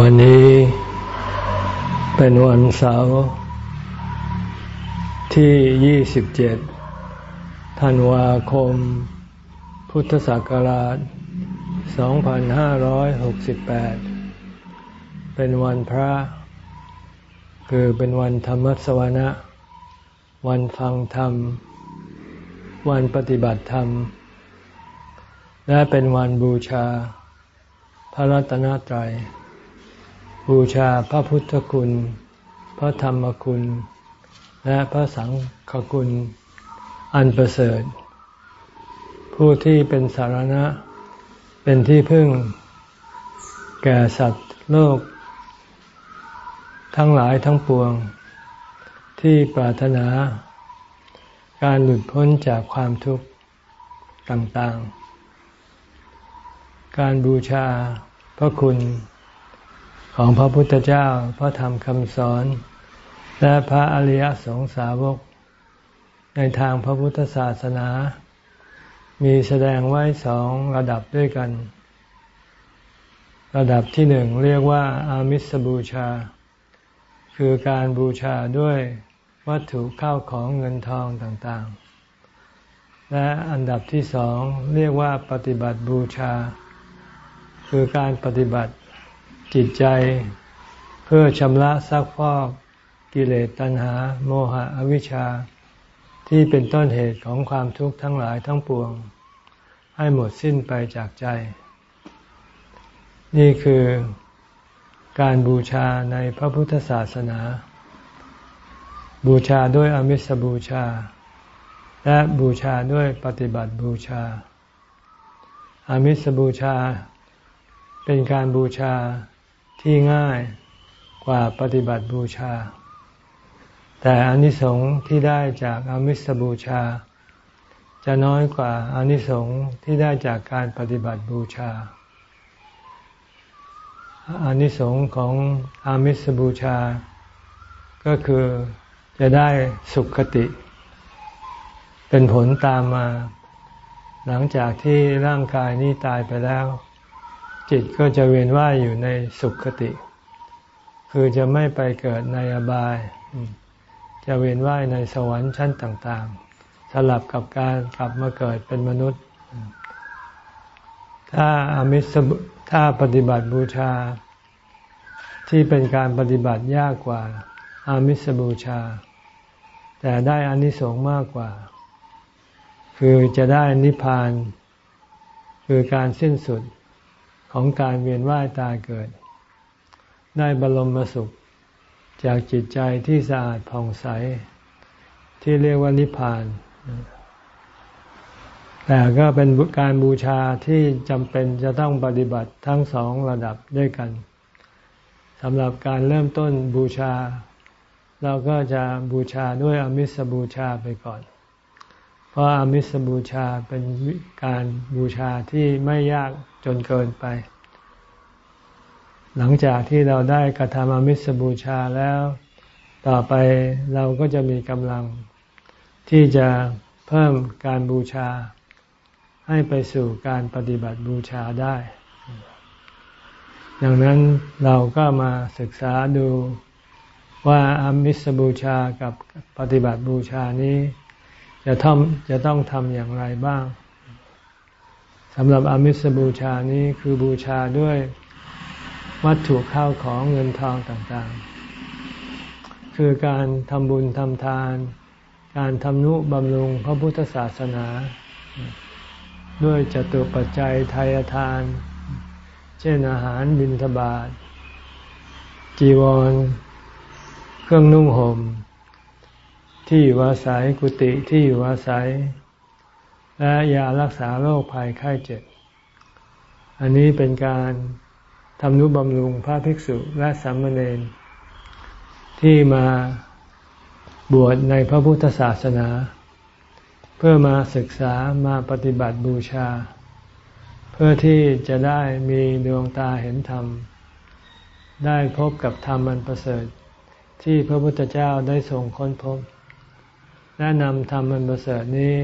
วันนี้เป็นวันเสาร์ที่ 27 ธันวาคม พุทธศักราช 2568 เป็นวันพระ คือเป็นวันธรรมสวนะ วันฟังธรรม วันปฏิบัติธรรม และเป็นวันบูชา พระรัตนตรัย บูชาพระพุทธคุณ พระธรรมคุณ และพระสังฆคุณ อันประเสริฐ ผู้ที่เป็นสารณะ เป็นที่พึ่ง แก่สัตว์โลก ทั้งหลายทั้งปวง ที่ปรารถนา การหลุดพ้นจากความทุกข์ต่างๆ การบูชาพระคุณ ของพระพุทธเจ้า พระธรรมคำสอน และพระอริยสงสาวก ในทางพระพุทธศาสนา มีแสดงไว้สองระดับด้วยกัน ระดับที่หนึ่งเรียกว่าอามิสบูชา คือการบูชาด้วยวัตถุข้าวของเงินทองต่างๆ และอันดับที่สองเรียกว่าปฏิบัติบูชา คือการปฏิบัติ จิตใจเพื่อชำระซักฟอกกิเลสตัณหา โมหะอวิชชา ที่เป็นต้นเหตุของความทุกข์ทั้งหลายทั้งปวง ให้หมดสิ้นไปจากใจ นี่คือการบูชาในพระพุทธศาสนา บูชาด้วยอมิสบูชา และบูชาด้วยปฏิบัติบูชาอามิสบูชา เป็นการบูชา ที่ง่ายกว่าปฏิบัติบูชา แต่อานิสงส์ที่ได้จากอามิสบูชา จะน้อยกว่าอานิสงส์ที่ได้จากการปฏิบัติบูชาอานิสงส์ของอามิสบูชา ก็คือจะได้สุขคติ เป็นผลตามมา หลังจากที่ร่างกายนี้ตายไปแล้ว จิตก็จะเวียนว่ายอยู่ในสุขคติ คือจะไม่ไปเกิดในอบาย จะเวียนว่ายในสวรรค์ชั้นต่างๆ สลับกับการกลับมาเกิดเป็นมนุษย์ ถ้าอามิสถ้าปฏิบัติบูชา ที่เป็นการปฏิบัติยากกว่า อามิสบูชา แต่ได้อานิสงส์มากกว่า คือจะได้นิพพาน คือการสิ้นสุด ของการเวียนว่ายตายเกิด ได้บรมสุข จากจิตใจที่สะอาดผ่องใส ที่เรียกว่านิพพาน แต่ก็เป็นการบูชาที่จำเป็นจะต้องปฏิบัติทั้งสองระดับด้วยกันสำหรับการเริ่มต้นบูชา เราก็จะบูชาด้วยอมิสบูชาไปก่อน เพราะอามิสบูชาเป็นการบูชาที่ไม่ยากจนเกินไป หลังจากที่เราได้กระทำอมิสบูชาแล้ว ต่อไปเราก็จะมีกำลัง ที่จะเพิ่มการบูชา ให้ไปสู่การปฏิบัติบูชาได้ดังนั้นเราก็มาศึกษาดูว่าอามิสบูชากับปฏิบัติบูชานี้ จะทำจะต้องทำอย่างไรบ้างสำหรับอามิสบูชานี้คือบูชาด้วยวัตถุข้าวของเงินทองต่างๆ คือการทำบุญทำทาน การทำนุบำรุงพระพุทธศาสนา ด้วยจตุปัจจัยทายทาน เช่นอาหารบิณฑบาตจีวร เครื่องนุ่งหม่ม ที่อยู่อาศัยกุฏิที่อยู่อาศัย และยารักษาโรคภัยไข้เจ็บ อันนี้เป็นการทำนุบำรุงพระภิกษุและสามเณรที่มาบวชในพระพุทธศาสนา เพื่อมาศึกษามาปฏิบัติบูชา เพื่อที่จะได้มีดวงตาเห็นธรรม ได้พบกับธรรมอันประเสริฐที่พระพุทธเจ้าได้ทรงค้นพบ และนำธรรมอันประเสริฐนี้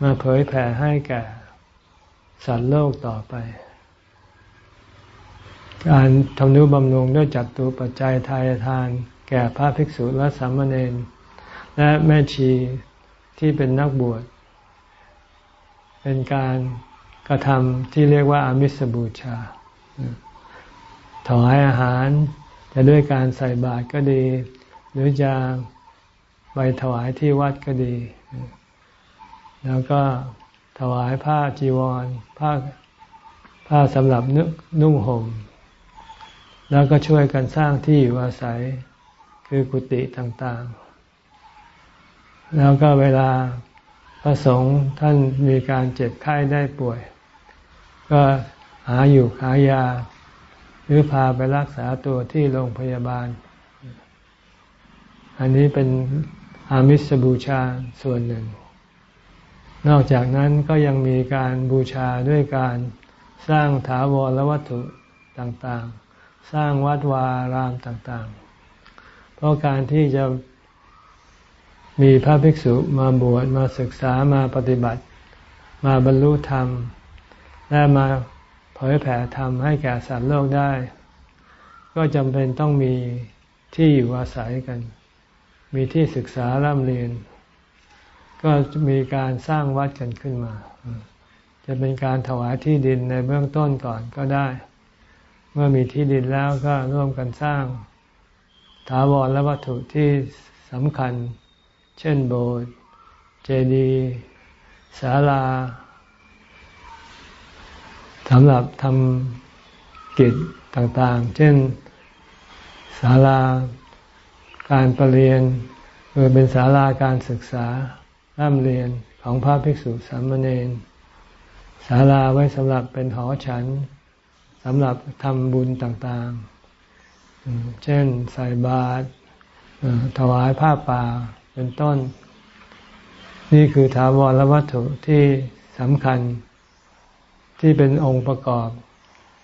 มาเผยแผ่ให้แก่สัตว์โลกต่อไป การทำนุบำรุงด้วยจัดตูปัจจัยทายทาน แก่พระภิกษุและสามเณรและแม่ชีที่เป็นนักบวช เป็นการกระทำที่เรียกว่าอามิสบูชา ถวายอาหารจะด้วยการใส่บาตรก็ดี หรือจะ ไปถวายที่วัดก็ดี แล้วก็ถวายผ้าจีวร ผ้าผ้าสำหรับนุ่งห่ม แล้วก็ช่วยกันสร้างที่อยู่อาศัย คือกุฏิต่างๆ แล้วก็เวลาพระสงฆ์ท่านมีการเจ็บไข้ได้ป่วย ก็หาอยู่หายา หรือพาไปรักษาตัวที่โรงพยาบาล อันนี้เป็น อามิสบูชาส่วนหนึ่ง นอกจากนั้นก็ยังมีการบูชาด้วยการสร้างถาวรวัตถุต่างๆ สร้างวัดวารามต่างๆ เพราะการที่จะมีพระภิกษุมาบวชมาศึกษามาปฏิบัติ มาบรรลุธรรม และมาเผยแผ่ธรรมให้แก่สัตว์โลกได้ ก็จำเป็นต้องมีที่อยู่อาศัยกัน มีที่ศึกษาร่ำเรียน ก็มีการสร้างวัดกันขึ้นมา จะเป็นการถวายที่ดินในเบื้องต้นก่อนก็ได้ เมื่อมีที่ดินแล้วก็ร่วมกันสร้างถาวรและวัตถุที่สำคัญ เช่นโบสถ์เจดีย์ศาลาสำหรับทำกิจต่างๆ เช่นศาลา การประเรียนหรือเป็นศาลาการศึกษาร่ำเรียนของพระภิกษุสามเณรศาลาไว้สำหรับเป็นหอฉันสำหรับทำบุญต่างๆ เช่นใส่บาตรถวายผ้าป่าเป็นต้น นี่คือถาวรวัตถุที่สำคัญที่เป็นองค์ประกอบ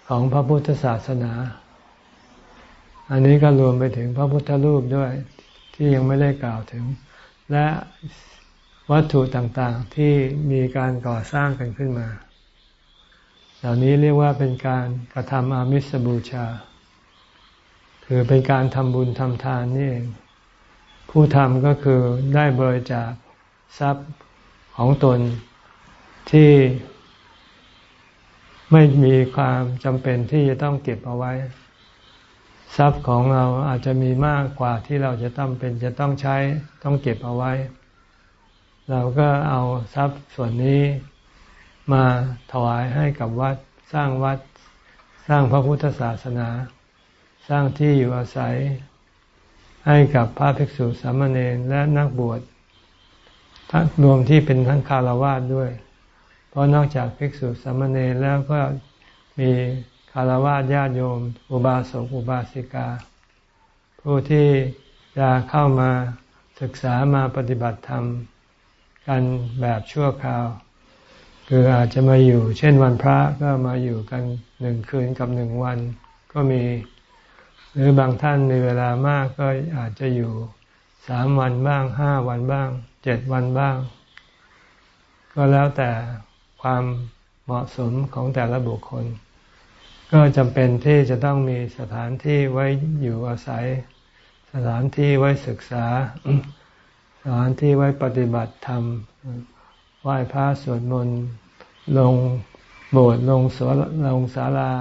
ของพระพุทธศาสนา อันนี้ก็รวมไปถึงพระพุทธรูปด้วยที่ยังไม่ได้กล่าวถึง และวัตถุต่างๆที่มีการก่อสร้างกันขึ้นมา เหล่านี้เรียกว่าเป็นการกระทำอามิสบูชา คือเป็นการทำบุญทำทานนี่เอง ผู้ทำก็คือได้บริจาคทรัพย์ของตนที่ไม่มีความจำเป็นที่จะต้องเก็บเอาไว้ ทรัพย์ของเราอาจจะมีมากกว่าที่เราจะต้องเป็นจะต้องใช้ต้องเก็บเอาไว้ เราก็เอาทรัพย์ส่วนนี้มาถวายให้กับวัดสร้างวัด สร้างพระพุทธศาสนา สร้างที่อยู่อาศัย ให้กับพระภิกษุสามเณรและนักบวชทั้งรวมที่เป็นทั้งคารวะด้วย เพราะนอกจากภิกษุสามเณรแล้วก็มี คารวะญาติโยม อุบาสกอุบาสิกา ผู้ที่จะเข้ามาศึกษามาปฏิบัติธรรม กันแบบชั่วคราว คืออาจจะมาอยู่ เช่นวันพระก็มาอยู่กันหนึ่งคืนกับหนึ่งวัน ก็มี หรือบางท่านมีเวลามากก็อาจจะอยู่สามวันบ้างห้าวันบ้างเจ็ดวันบ้าง ก็แล้วแต่ความเหมาะสมของแต่ละบุคคล ก็จำเป็นที่จะต้องมีสถานที่ไว้อยู่อาศัย สถานที่ไว้ศึกษา สถานที่ไว้ปฏิบัติธรรมไหว้พระสวดมนต์ลงโบสถ์ลงสวลงศาลา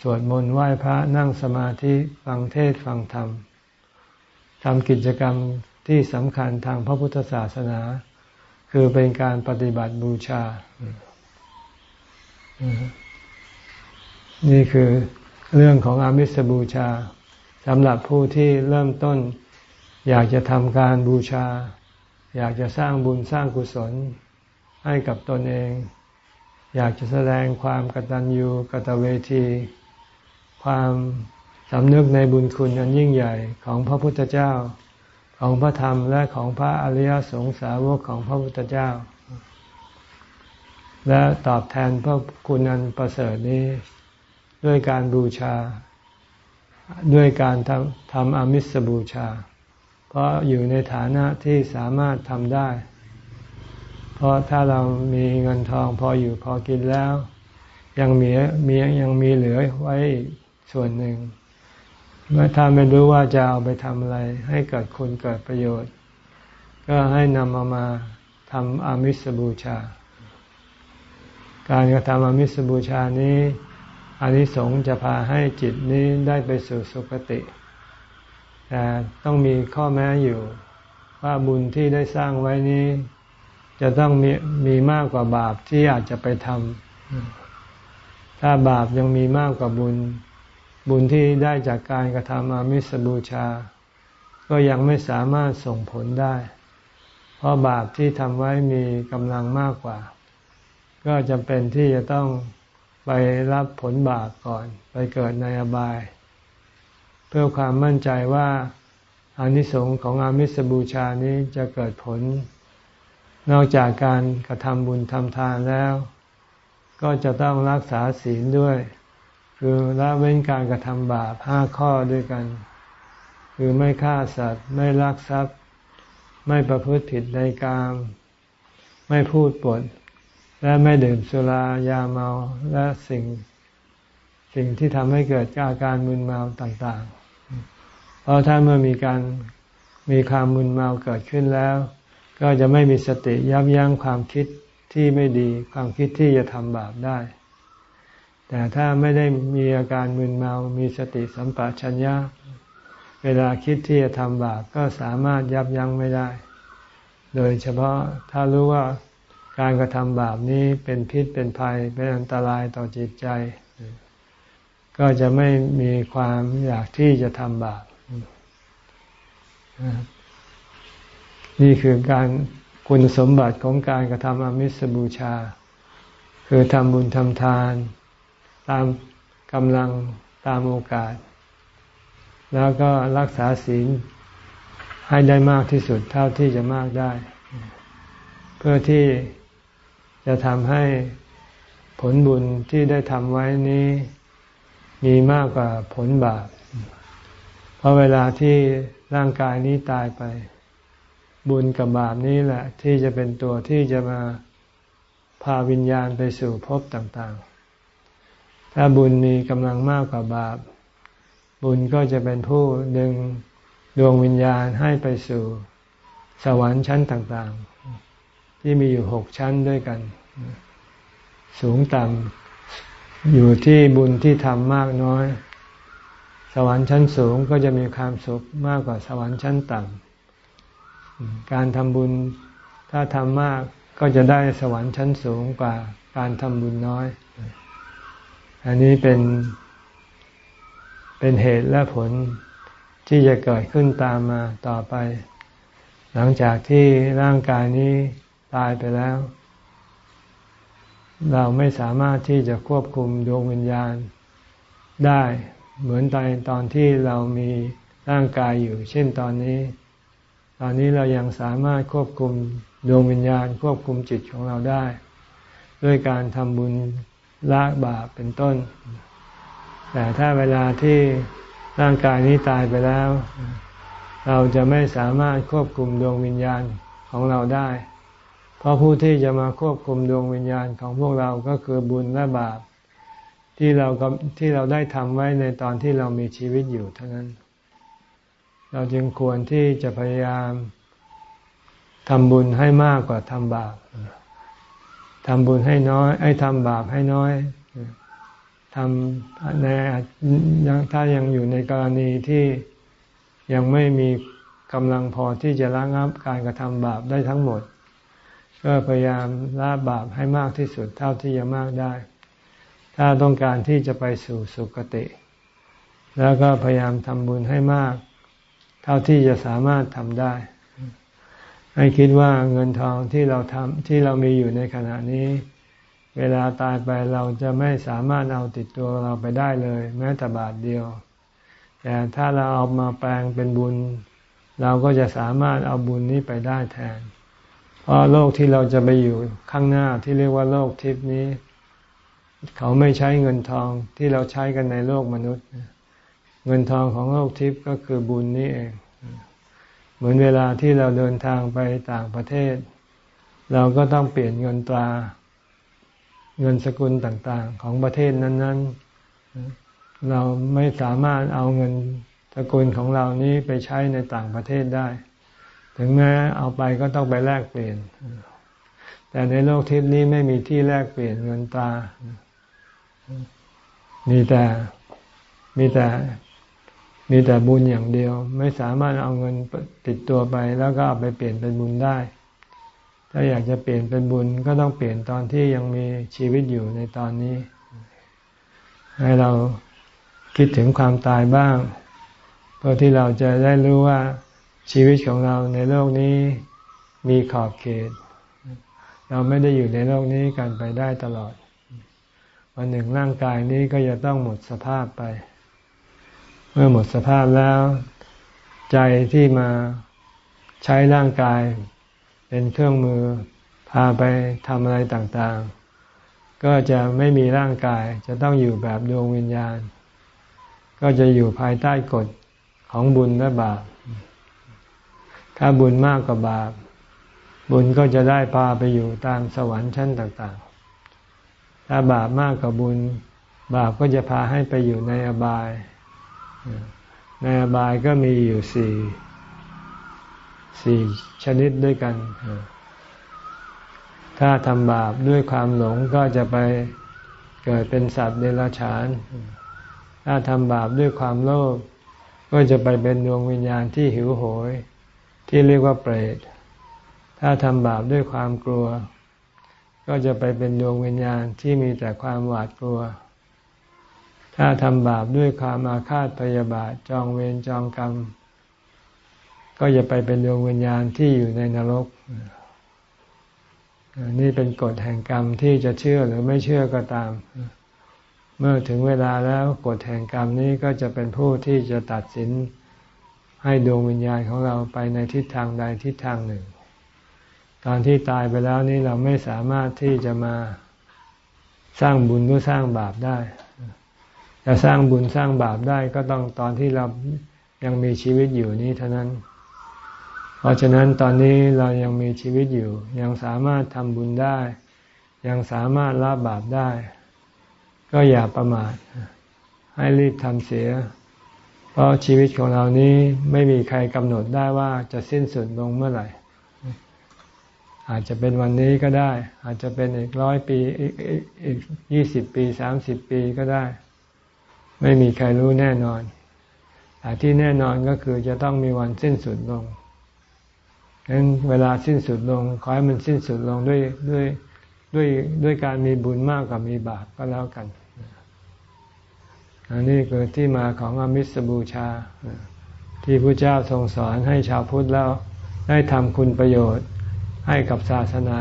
สวดมนต์ไหว้พระนั่งสมาธิฟังเทศฟังธรรมทำกิจกรรมที่สำคัญทางพระพุทธศาสนา คือเป็นการปฏิบัติบูชา นี่คือเรื่องของอามิสบูชาสำหรับผู้ที่เริ่มต้น อยากจะทำการบูชา อยากจะสร้างบุญสร้างกุศลให้กับตนเอง อยากจะแสดงความกตัญญูกตเวที ความสำนึกในบุญคุณอันยิ่งใหญ่ของพระพุทธเจ้า ของพระธรรมและของพระอริยสงสาวกของพระพุทธเจ้า และตอบแทนพระคุณอันประเสริฐนี้ ด้วยการบูชา ด้วยการทำทำอมิสบูชา เพราะอยู่ในฐานะที่สามารถทำได้ เพราะถ้าเรามีเงินทองพออยู่พอกินแล้ว ยังมีมียังมีเหลือไว้ส่วนหนึ่งเมื่อถ้าไม่รู้ว่าจะเอาไปทำอะไร ให้เกิดคุณเกิดประโยชน์ ก็ให้นำเอามาทำอามิสบูชา การกระทำอามิสบูชานี้ อานิสงส์จะพาให้จิตนี้ได้ไปสู่สุคติ แต่ต้องมีข้อแม้อยู่ ว่าบุญที่ได้สร้างไว้นี้ จะต้องมีมีมากกว่าบาปที่อาจจะไปทำถ้าบาปยังมีมากกว่าบุญ บุญที่ได้จากการกระทำอามิสบูชา ก็ยังไม่สามารถส่งผลได้ เพราะบาปที่ทำไว้มีกำลังมากกว่า ก็จำเป็นที่จะต้อง ไปรับผลบาปก่อน ไปเกิดในอบาย เพื่อความมั่นใจว่าอานิสงส์ของอามิสบูชานี้จะเกิดผล นอกจากการกระทำบุญทำทานแล้ว ก็จะต้องรักษาศีลด้วย คือละเว้นการกระทำบาปห้าข้อด้วยกัน คือไม่ฆ่าสัตว์ ไม่ลักทรัพย์ ไม่ประพฤติผิดในกาม ไม่พูดปด และไม่ดื่มสุรายาเมาและสิ่งสิ่งที่ทำให้เกิดอาการมึนเมาต่างๆ เพราะถ้าเมื่อมีการมีความมึนเมาเกิดขึ้นแล้ว ก็จะไม่มีสติยับยั้งความคิดที่ไม่ดีความคิดที่จะทำบาปได้ แต่ถ้าไม่ได้มีอาการมึนเมา มีสติสัมปชัญญะ เวลาคิดที่จะทำบาปก็สามารถยับยั้งไม่ได้ โดยเฉพาะถ้ารู้ว่า การกระทำบาปนี้เป็นพิษเป็นภัยเป็นอันตรายต่อจิตใจ ก็จะไม่มีความอยากที่จะทำบาปนี่คือการคุณสมบัติของการกระทำอมิสบูชา คือทำบุญทำทาน ตามกำลังตามโอกาส แล้วก็รักษาศีลให้ได้มากที่สุดเท่าที่จะมากได้ เพื่อที่ จะทำให้ผลบุญที่ได้ทำไว้นี้มีมากกว่าผลบาป เพราะเวลาที่ร่างกายนี้ตายไป บุญกับบาปนี้แหละ ที่จะเป็นตัวที่จะมาพาวิญญาณไปสู่ภพต่างๆ ถ้าบุญมีกำลังมากกว่าบาป บุญก็จะเป็นผู้ดึงดวงวิญญาณให้ไปสู่สวรรค์ชั้นต่างๆ ที่มีอยู่หกชั้นด้วยกัน สูงต่ำอยู่ที่บุญที่ทำมากน้อย สวรรค์ชั้นสูงก็จะมีความสุขมากกว่าสวรรค์ชั้นต่ำการทำบุญถ้าทำมากก็จะได้สวรรค์ชั้นสูงกว่าการทำบุญน้อย อันนี้เป็นเป็นเหตุและผลที่จะเกิดขึ้นตามมาต่อไป หลังจากที่ร่างกายนี้ ตายไปแล้ว เราไม่สามารถที่จะควบคุมดวงวิญญาณได้เหมือนตอนตอนที่เรามีร่างกายอยู่ เช่นตอนนี้ ตอนนี้เรายังสามารถควบคุมดวงวิญญาณ ควบคุมจิตของเราได้ ด้วยการทำบุญละบาปเป็นต้น แต่ถ้าเวลาที่ร่างกายนี้ตายไปแล้ว เราจะไม่สามารถควบคุมดวงวิญญาณของเราได้ เพราะผู้ที่จะมาควบคุมดวงวิญญาณของพวกเราก็คือบุญและบาป ที่เราที่เราได้ทำไว้ในตอนที่เรามีชีวิตอยู่เท่านั้น เราจึงควรที่จะพยายามทำบุญให้มากกว่าทำบาปทำบุญให้น้อยไอ้ทำบาปให้น้อยทำในถ้ายังอยู่ในกรณีที่ยังไม่มีกำลังพอที่จะละงับการกระทำบาปได้ทั้งหมด ก็พยายามละบาปให้มากที่สุดเท่าที่จะมากได้ ถ้าต้องการที่จะไปสู่สุคติ แล้วก็พยายามทำบุญให้มาก เท่าที่จะสามารถทำได้ ให้คิดว่าเงินทองที่เราทำที่เรามีอยู่ในขณะนี้ เวลาตายไปเราจะไม่สามารถเอาติดตัวเราไปได้เลย แม้แต่บาทเดียว แต่ถ้าเราเอามาแปลงเป็นบุญ เราก็จะสามารถเอาบุญนี้ไปได้แทน เพราะโลกที่เราจะไปอยู่ข้างหน้าที่เรียกว่าโลกทิพนี้ เขาไม่ใช้เงินทองที่เราใช้กันในโลกมนุษย์ เงินทองของโลกทิพย์ก็คือบุญนี่เอง เหมือนเวลาที่เราเดินทางไปต่างประเทศ เราก็ต้องเปลี่ยนเงินตรา เงินสกุลต่างๆ ของประเทศนั้น ๆ เราไม่สามารถเอาเงินสกุลของเรานี้ไปใช้ในต่างประเทศได้ ถึงแม้เอาไปก็ต้องไปแลกเปลี่ยน แต่ในโลกทิพนี้ไม่มีที่แลกเปลี่ยนเงินตา มีแต่มีแต่มีแต่บุญอย่างเดียว ไม่สามารถเอาเงินติดตัวไป แล้วก็เอาไปเปลี่ยนเป็นบุญได้ ถ้าอยากจะเปลี่ยนเป็นบุญก็ต้องเปลี่ยนตอนที่ยังมีชีวิตอยู่ในตอนนี้ ให้เราคิดถึงความตายบ้าง เพื่อที่เราจะได้รู้ว่า ชีวิตของเราในโลกนี้มีขอบเขต เราไม่ได้อยู่ในโลกนี้กันไปได้ตลอด วันหนึ่งร่างกายนี้ก็จะต้องหมดสภาพไป เมื่อหมดสภาพแล้ว ใจที่มาใช้ร่างกาย เป็นเครื่องมือพาไปทำอะไรต่างๆ ก็จะไม่มีร่างกายจะต้องอยู่แบบดวงวิญญาณ ก็จะอยู่ภายใต้กฎของบุญและบาป ถ้าบุญมากกว่าบาป บุญก็จะได้พาไปอยู่ตามสวรรค์ชั้นต่างๆ ถ้าบาปมากกว่าบุญ บาปก็จะพาให้ไปอยู่ในอบาย ในอบายก็มีอยู่สี่สี่ชนิดด้วยกัน ถ้าทำบาปด้วยความหลงก็จะไปเกิดเป็นสัตว์เดรัจฉาน ถ้าทำบาปด้วยความโลภก็จะไปเป็นดวงวิญญาณที่หิวโหย ที่เรียกว่าเปรต ถ้าทำบาปด้วยความกลัว ก็จะไปเป็นดวงวิญญาณที่มีแต่ความหวาดกลัว ถ้าทำบาปด้วยความอาฆาตพยาบาทจองเวรจองกรรม ก็จะไปเป็นดวงวิญญาณที่อยู่ในนรก นี่เป็นกฎแห่งกรรมที่จะเชื่อหรือไม่เชื่อก็ตาม เมื่อถึงเวลาแล้วกฎแห่งกรรมนี้ก็จะเป็นผู้ที่จะตัดสิน ให้ดวงวิญญาณของเราไปในทิศทางใดทิศทางหนึ่ง ตอนที่ตายไปแล้วนี้เราไม่สามารถที่จะมาสร้างบุญหรือสร้างบาปได้จะสร้างบุญสร้างบาปได้ก็ต้องตอนที่เรายังมีชีวิตอยู่นี้เท่านั้น เพราะฉะนั้นตอนนี้เรายังมีชีวิตอยู่ ยังสามารถทำบุญได้ ยังสามารถละบาปได้ ก็อย่าประมาทให้รีบทำเสีย เพราะชีวิตของเรานี้ไม่มีใครกำหนดได้ว่าจะสิ้นสุดลงเมื่อไหร่ อาจจะเป็นวันนี้ก็ได้ อาจจะเป็นอีกร้อยปีอีกยี่สิบปีสามสิบปีก็ได้ ไม่มีใครรู้แน่นอนแต่ที่แน่นอนก็คือจะต้องมีวันสิ้นสุดลงฉะนั้นเวลาสิ้นสุดลง ขอให้มันสิ้นสุดลงด้วยด้วยด้วยด้วยการมีบุญมากกว่ามีบาปก็แล้วกัน อันนี้คือที่มาของอมิสบูชา ที่พระเจ้าทรงสอนให้ชาวพุทธแล้วได้ทำคุณประโยชน์ ให้กับศาสนา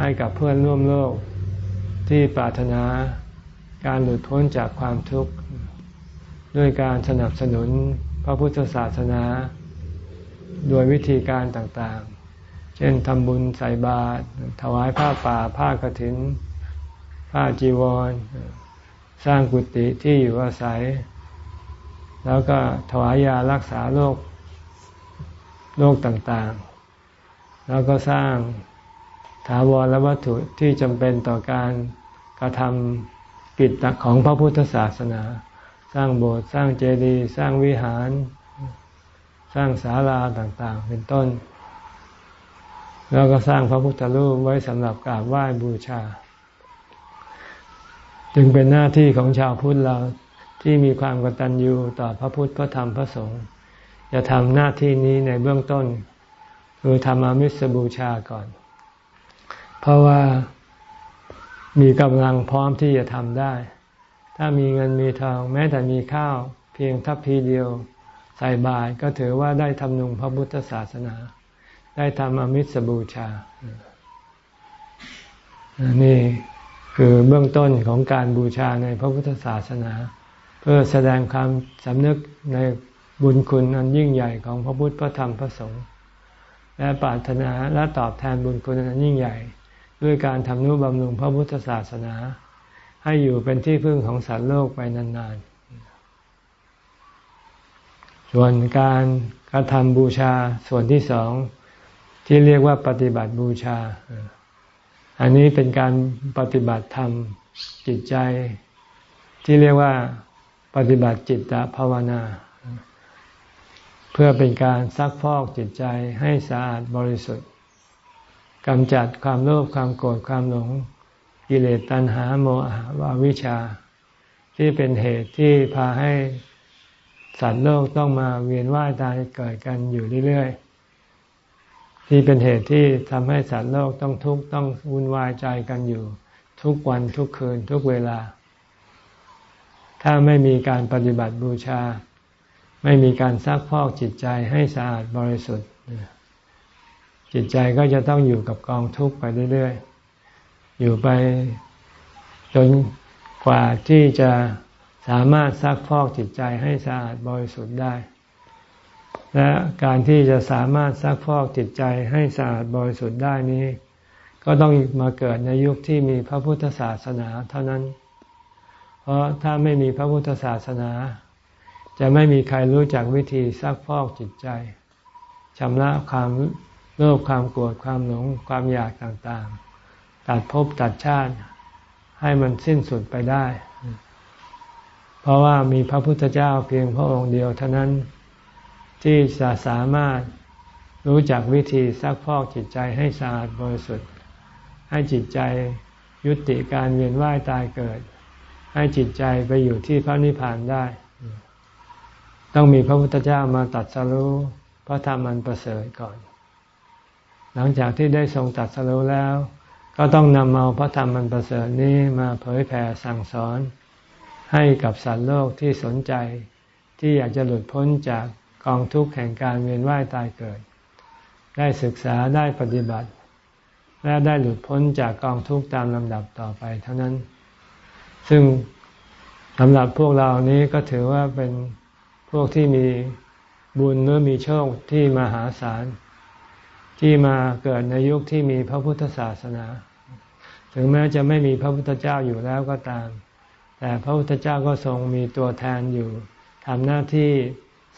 ให้กับเพื่อนร่วมโลก ที่ปรารถนาการหลุดพ้นจากความทุกข์ ด้วยการสนับสนุนพระพุทธศาสนา โดยวิธีการต่างๆ เช่นทำบุญใส่บาตรถวายผ้าป่าผ้ากรถิน ผ้าจีวร สร้างกุฏิที่อยู่อาศัย แล้วก็ถวายยารักษาโรคโรคต่างๆ แล้วก็สร้างถาวรและวัตถุที่จำเป็นต่อการกระทำกิจของพระพุทธศาสนา สร้างโบสถ์สร้างเจดีย์สร้างวิหาร สร้างศาลาต่างๆ เป็นต้น แล้วก็สร้างพระพุทธรูปไว้สำหรับกราบไหว้บูชา จึงเป็นหน้าที่ของชาวพุทธเราที่มีความกตัญญูต่อพระพุทธพระธรรมพระสงฆ์จะทำหน้าที่นี้ในเบื้องต้น คือทำอามิสบูชาก่อน เพราะว่ามีกำลังพร้อมที่จะทำได้ ถ้ามีเงินมีทอง แม้แต่มีข้าว เพียงทัพพีเดียว ใส่บาตรก็ถือว่าได้ทำนุงพระพุทธศาสนา ได้ทำอมิสบูชา นี่ คือเบื้องต้นของการบูชาในพระพุทธศาสนา เพื่อแสดงความสำนึกในบุญคุณอันยิ่งใหญ่ของพระพุทธพระธรรมพระสงฆ์และปรารถนาและตอบแทนบุญคุณอันยิ่งใหญ่ ด้วยการทำนุบำรุงพระพุทธศาสนา ให้อยู่เป็นที่พึ่งของสัตว์โลกไปนานๆ ส่วนการกระทำบูชาส่วนที่สองที่เรียกว่าปฏิบัติบูชา อันนี้เป็นการปฏิบัติธรรมจิตใจ ที่เรียกว่าปฏิบัติจิตตภาวนา เพื่อเป็นการซักพอกจิตใจให้สะอาดบริสุทธิ์กำจัดความโลภความโกรธความหลงกิเลสตัณหาโมหะวาวิชา ที่เป็นเหตุที่พาให้สัตว์โลกต้องมาเวียนว่ายตายเกิดกันอยู่เรื่อยๆ ที่เป็นเหตุที่ทำให้สัตว์โลกต้องทุกข์ต้องวุ่นวายใจกันอยู่ ทุกวันทุกคืนทุกเวลา ถ้าไม่มีการปฏิบัติบูชา ไม่มีการซักพอกจิตใจให้สะอาดบริสุทธิ์ จิตใจก็จะต้องอยู่กับกองทุกข์ไปเรื่อยๆ อยู่ไปจนกว่าที่จะสามารถซักพอกจิตใจให้สะอาดบริสุทธิ์ได้ และการที่จะสามารถซักพอกจิตใจให้สะอาดบริสุทธิ์ได้นี้ ก็ต้องมาเกิดในยุคที่มีพระพุทธศาสนาเท่านั้น เพราะถ้าไม่มีพระพุทธศาสนา จะไม่มีใครรู้จักวิธีซักพอกจิตใจชำระความโลภความโกรธความหลงความอยากต่างๆ ตัดภพตัดชาติให้มันสิ้นสุดไปได้ เพราะว่ามีพระพุทธเจ้าเพียงพระองค์เดียวเท่านั้น ที่จะสามารถรู้จักวิธีซักพอกจิตใจให้สะอาดบริสุทธิ์ ให้จิตใจยุติการเวียนว่ายตายเกิด ให้จิตใจไปอยู่ที่พระนิพพานได้ ต้องมีพระพุทธเจ้ามาตัดสรู้พระธรรมอันประเสริฐก่อน หลังจากที่ได้ทรงตัดสรู้แล้ว ก็ต้องนำเอาพระธรรมอันประเสริฐนี้มาเผยแผ่สั่งสอน ให้กับสัตว์โลกที่สนใจ ที่อยากจะหลุดพ้นจาก กองทุกข์แห่งการเวียนว่ายตายเกิด ได้ศึกษาได้ปฏิบัติ และได้หลุดพ้นจากกองทุกข์ตามลำดับต่อไปเท่านั้น ซึ่งสำหรับพวกเรานี้ก็ถือว่าเป็นพวกที่มีบุญหรือมีโชคที่มหาศาล ที่มาเกิดในยุคที่มีพระพุทธศาสนา ถึงแม้จะไม่มีพระพุทธเจ้าอยู่แล้วก็ตาม แต่พระพุทธเจ้าก็ทรงมีตัวแทนอยู่ทำหน้าที่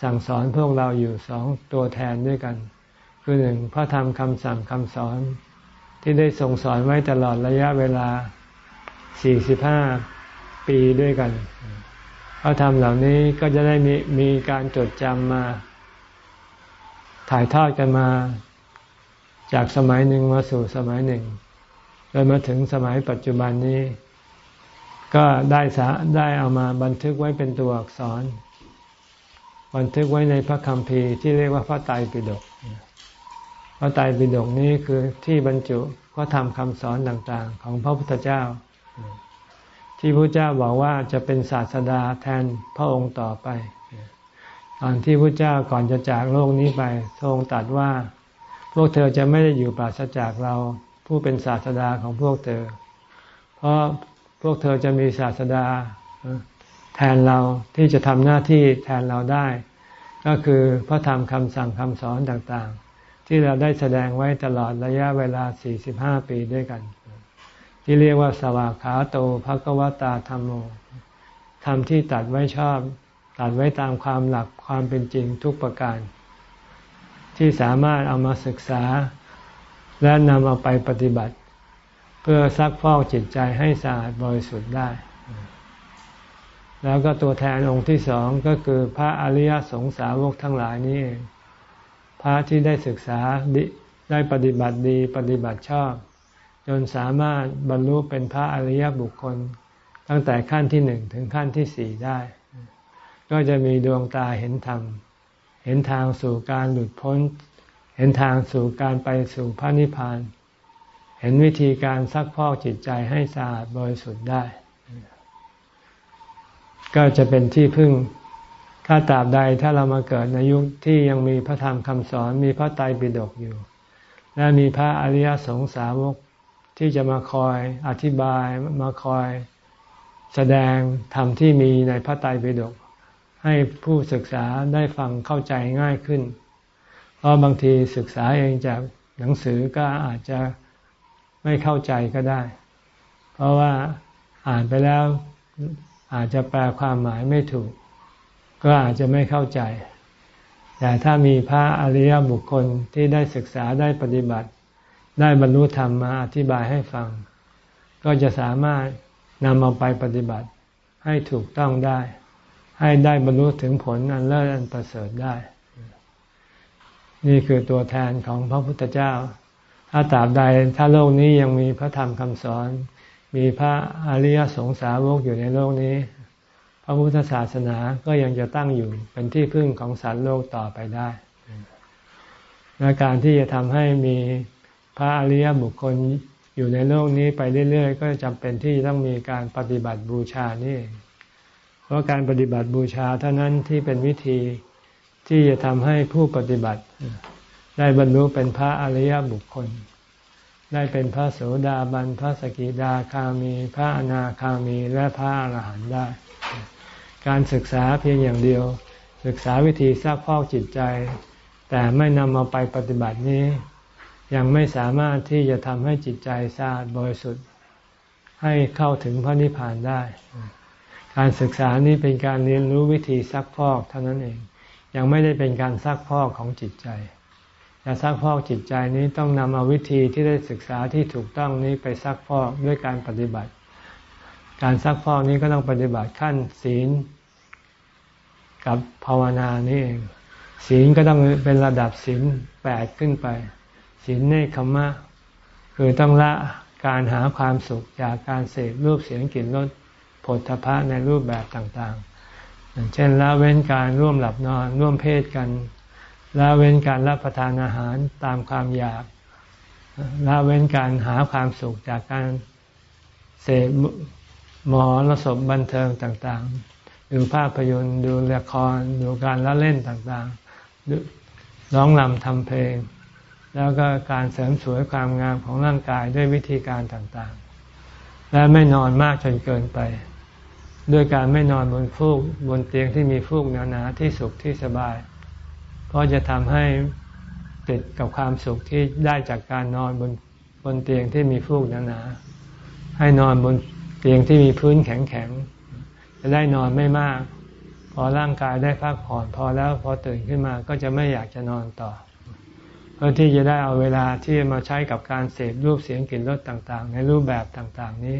สั่งสอนพวกเราอยู่สองตัวแทนด้วยกัน คือหนึ่งพระธรรมคำสั่งคำสอน ที่ได้ทรงสอนไว้ตลอดระยะเวลา 45 ปีด้วยกัน พระธรรมเหล่านี้ก็จะได้มีมีการจดจำมา ถ่ายทอดกันมา จากสมัยหนึ่งมาสู่สมัยหนึ่งจนมาถึงสมัยปัจจุบันนี้ ก็ได้สาได้เอามาบันทึกไว้เป็นตัวอักษร บันทึกไว้ในพระคัมภีร์ที่เรียกว่าพระไตรปิฎกพระไตรปิฎกนี้คือที่บรรจุพระธรรมคำสอนต่างๆ ของพระพุทธเจ้า ที่พระเจ้าบอกว่าจะเป็นศาสดาแทนพระองค์ต่อไปตอนที่พระเจ้าก่อนจะจากโลกนี้ไปทรงตรัสว่า พวกเธอจะไม่ได้อยู่ปราศจากเรา ผู้เป็นศาสดาของพวกเธอ เพราะพวกเธอจะมีศาสดา แทนเราที่จะทำหน้าที่แทนเราได้ ก็คือพระธรรมคำสั่งคำสอนต่างๆ ที่เราได้แสดงไว้ตลอดระยะเวลา 45 ปีด้วยกัน ที่เรียกว่าสวากขาโตภกวตาธรรมโมธรรมที่ตัดไว้ชอบ ตัดไว้ตามความหลักความเป็นจริงทุกประการ ที่สามารถเอามาศึกษา และนำเอาไปปฏิบัติ เพื่อซักฟอกจิตใจให้สะอาดบริสุทธิ์ได้ แล้วก็ตัวแทนองค์ที่สองก็คือพระอริยสงสาวกทั้งหลายนี้เองพระที่ได้ศึกษาได้ปฏิบัติดีปฏิบัติชอบ จนสามารถบรรลุเป็นพระอริยบุคคล ตั้งแต่ขั้นที่หนึ่งถึงขั้นที่สี่ได้ ก็จะมีดวงตาเห็นธรรม เห็นทางสู่การหลุดพ้น เห็นทางสู่การไปสู่พระนิพพาน เห็นวิธีการซักพอกจิตใจให้สะอาดบริสุทธิ์ได้ ก็จะเป็นที่พึ่งถ้าตราบใดถ้าเรามาเกิดในยุคที่ยังมีพระธรรมคำสอนมีพระไตรปิฎกอยู่ และมีพระอริยสงสาวกที่จะมาคอยอธิบายมาคอยแสดงธรรมที่มีในพระไตรปิฎกให้ผู้ศึกษาได้ฟังเข้าใจง่ายขึ้น เพราะบางทีศึกษาเองจากหนังสือก็อาจจะไม่เข้าใจก็ได้ เพราะว่าอ่านไปแล้ว อาจจะแปลความหมายไม่ถูก ก็อาจจะไม่เข้าใจ แต่ถ้ามีพระอริยบุคคลที่ได้ศึกษาได้ปฏิบัติ ได้บรรลุธรรมมาอธิบายให้ฟัง ก็จะสามารถนำเอาไปปฏิบัติให้ถูกต้องได้ ให้ได้บรรลุถึงผลอันเลิศอันประเสริฐได้ นี่คือตัวแทนของพระพุทธเจ้า ถ้าตราบใดถ้าโลกนี้ยังมีพระธรรมคำสอน มีพระอริยสงสาวกอยู่ในโลกนี้ พระพุทธศาสนาก็ยังจะตั้งอยู่เป็นที่พึ่งของสารโลกต่อไปได้ และการที่จะทำให้มีพระอริยบุคคลอยู่ในโลกนี้ไปเรื่อยๆ ก็จำเป็นที่ต้องมีการปฏิบัติบูชานี่ เพราะการปฏิบัติบูชาเท่านั้นที่เป็นวิธีที่จะทำให้ผู้ปฏิบัติ ได้บรรลุเป็นพระอริยบุคคล ได้เป็นพระโสดาบัน พระสกิดาคามี พระอนาคามี และพระอรหันต์ได้ การศึกษาเพียงอย่างเดียว ศึกษาวิธีซักพอกจิตใจ แต่ไม่นำมาไปปฏิบัตินี้ ยังไม่สามารถที่จะทำให้จิตใจสะอาดบริสุทธิ์ ให้เข้าถึงพระนิพพานได้ การศึกษานี้เป็นการเรียนรู้วิธีซักพอกเท่านั้นเอง ยังไม่ได้เป็นการซักพอกของจิตใจ จะซักพอกจิตใจนี้ต้องนำเอาวิธีที่ได้ศึกษาที่ถูกต้องนี้ไปซักพอกด้วยการปฏิบัติ การซักพอกนี้ก็ต้องปฏิบัติขั้นศีลกับภาวนานี่เองศีลก็ต้องเป็นระดับศีลแปดขึ้นไปศีลเนคขมะ คือต้องละการหาความสุขจากการเสพรูปเสียงกลิ่นรสผลทพะในรูปแบบต่างๆ เช่นละเว้นการร่วมหลับนอนร่วมเพศกัน ละเว้นการรับประทานอาหารตามความอยากละเว้นการหาความสุขจากการเสพหมอระสบบันเทิงต่างๆ ดูภาพยนตร์ ดูละคร ดูการละเล่นต่างๆร้องรำทำเพลง แล้วก็การเสริมสวยความงามของร่างกายด้วยวิธีการต่างๆ และไม่นอนมากจนเกินไป ด้วยการไม่นอนบนฟูกบนเตียงที่มีฟูกหนาๆที่สุขที่สบาย เพราะจะทำให้ติดกับความสุขที่ได้จากการนอนบนบนเตียงที่มีฟูกหนาๆให้นอนบนเตียงที่มีพื้นแข็งๆจะได้นอนไม่มาก พอร่างกายได้พักผ่อนพอแล้วพอตื่นขึ้นมาก็จะไม่อยากจะนอนต่อ เพื่อที่จะได้เอาเวลาที่มาใช้กับการเสพรูปเสียงกลิ่นรสต่างๆ ในรูปแบบต่างๆ นี้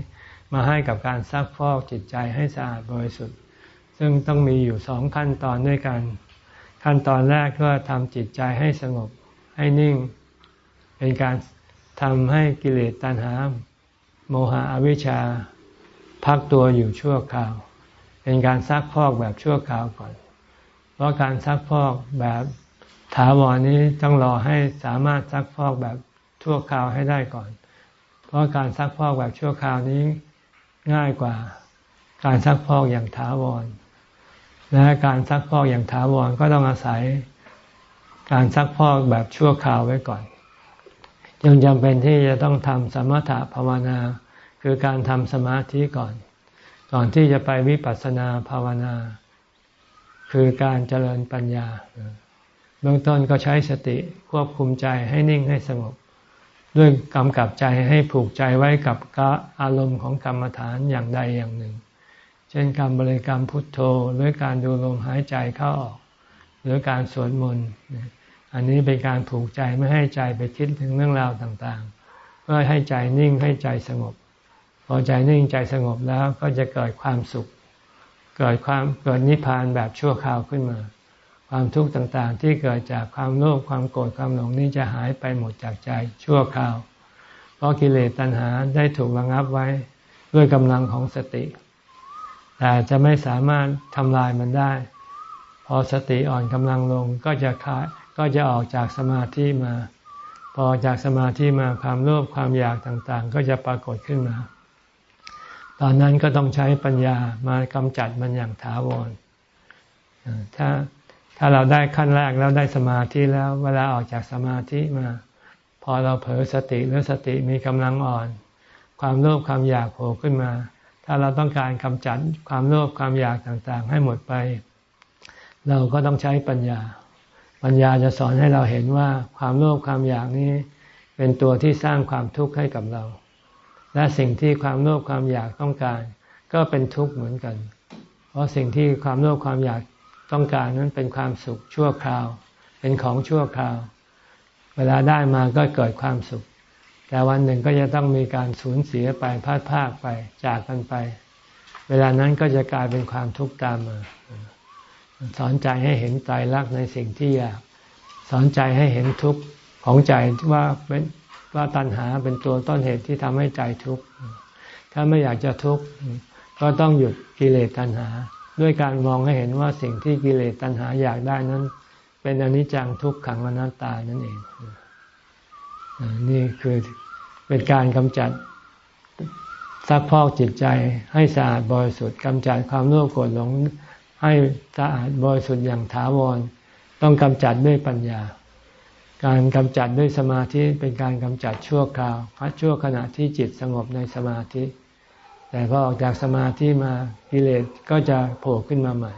มาให้กับการซักฟอกจิตใจให้สะอาดบริสุทธิ์ ซึ่งต้องมีอยู่สองขั้นตอนด้วยกัน ขั้นตอนแรกก็ทำจิตใจให้สงบให้นิ่ง เป็นการทำให้กิเลสตัณหา โมหะอวิชชา พักตัวอยู่ชั่วคราว เป็นการซักฟอกแบบชั่วคราวก่อน เพราะการซักฟอกแบบถาวรนี้ต้องรอให้สามารถซักฟอกแบบชั่วคราวให้ได้ก่อน เพราะการซักฟอกแบบชั่วคราวนี้ง่ายกว่า การซักฟอกอย่างถาวร และการซักฟอกอย่างถาวรก็ต้องอาศัยการซักฟอกแบบชั่วคราวไว้ก่อนยังจำเป็นที่จะต้องทำสมถะภาวนา คือการทำสมาธิก่อน ก่อนที่จะไปวิปัสสนาภาวนา คือการเจริญปัญญา เบื้องต้นก็ใช้สติควบคุมใจให้นิ่งให้สงบ ด้วยกำกับใจให้ผูกใจไว้กับอารมณ์ของกรรมฐานอย่างใดอย่างหนึ่ง เช่นการบริกรรมพุทโธหรือการดูลมหายใจเข้าออก หรือการสวดมนต์อันนี้เป็นการผูกใจไม่ให้ใจไปคิดถึงเรื่องราวต่างๆ เพื่อให้ใจนิ่งให้ใจสงบ พอใจนิ่งใจสงบแล้วก็จะเกิดความสุข เกิดความเกิดนิพพานแบบชั่วคราวขึ้นมา ความทุกข์ต่างๆ ที่เกิดจากความโลภความโกรธความหลงนี้จะหายไปหมดจากใจชั่วคราว เพราะกิเลสตัณหาได้ถูกระงับไว้ด้วยกำลังของสติ แต่จะไม่สามารถทำลายมันได้ พอสติอ่อนกำลังลงก็จะขาก็จะออกจากสมาธิมา พอจากสมาธิมาความโลภความอยากต่างๆ ก็จะปรากฏขึ้นมา ตอนนั้นก็ต้องใช้ปัญญามากำจัดมันอย่างถาวรถ้าถ้าเราได้ขั้นแรกแล้วได้สมาธิแล้ว เวลาออกจากสมาธิมา พอเราเผลอสติหรือสติมีกำลังอ่อน ความโลภความอยากโผล่ขึ้นมา ถ้าเราต้องการกำจัดความโลภความอยากต่างๆ ให้หมดไป เราก็ต้องใช้ปัญญา ปัญญาจะสอนให้เราเห็นว่าความโลภความอยากนี้เป็นตัวที่สร้างความทุกข์ให้กับเรา และสิ่งที่ความโลภความอยากต้องการ ก็เป็นทุกข์เหมือนกัน เพราะสิ่งที่ความโลภความอยากต้องการนั้นเป็นความสุขชั่วคราว เป็นของชั่วคราว เวลาได้มาก็เกิดความสุข แต่วันหนึ่งก็จะต้องมีการสูญเสียไปพลาดพลาดไปจากกันไป เวลานั้นก็จะกลายเป็นความทุกข์ตามมา สอนใจให้เห็นใจรักในสิ่งที่อยาก สอนใจให้เห็นทุกข์ของใจว่าเป็นว่าตัณหาเป็นตัวต้นเหตุที่ทำให้ใจทุกข์ ถ้าไม่อยากจะทุกข์ก็ต้องหยุดกิเลสตัณหา ด้วยการมองให้เห็นว่าสิ่งที่กิเลสตัณหาอยากได้นั้น เป็นอนิจจังทุกขังอนัตตานั่นเอง นี่คือเป็นการกำจัดซักพอกจิตใจให้สะอาดบริสุทธิ์กำจัดความโลภโกรธหลงให้สะอาดบริสุทธิ์อย่างถาวร ต้องกำจัดด้วยปัญญา การกำจัดด้วยสมาธิเป็นการกำจัดชั่วคราวชั่วขณะที่จิตสงบในสมาธิ แต่พอออกจากสมาธิมากิเลสก็จะโผล่ขึ้นมาใหม่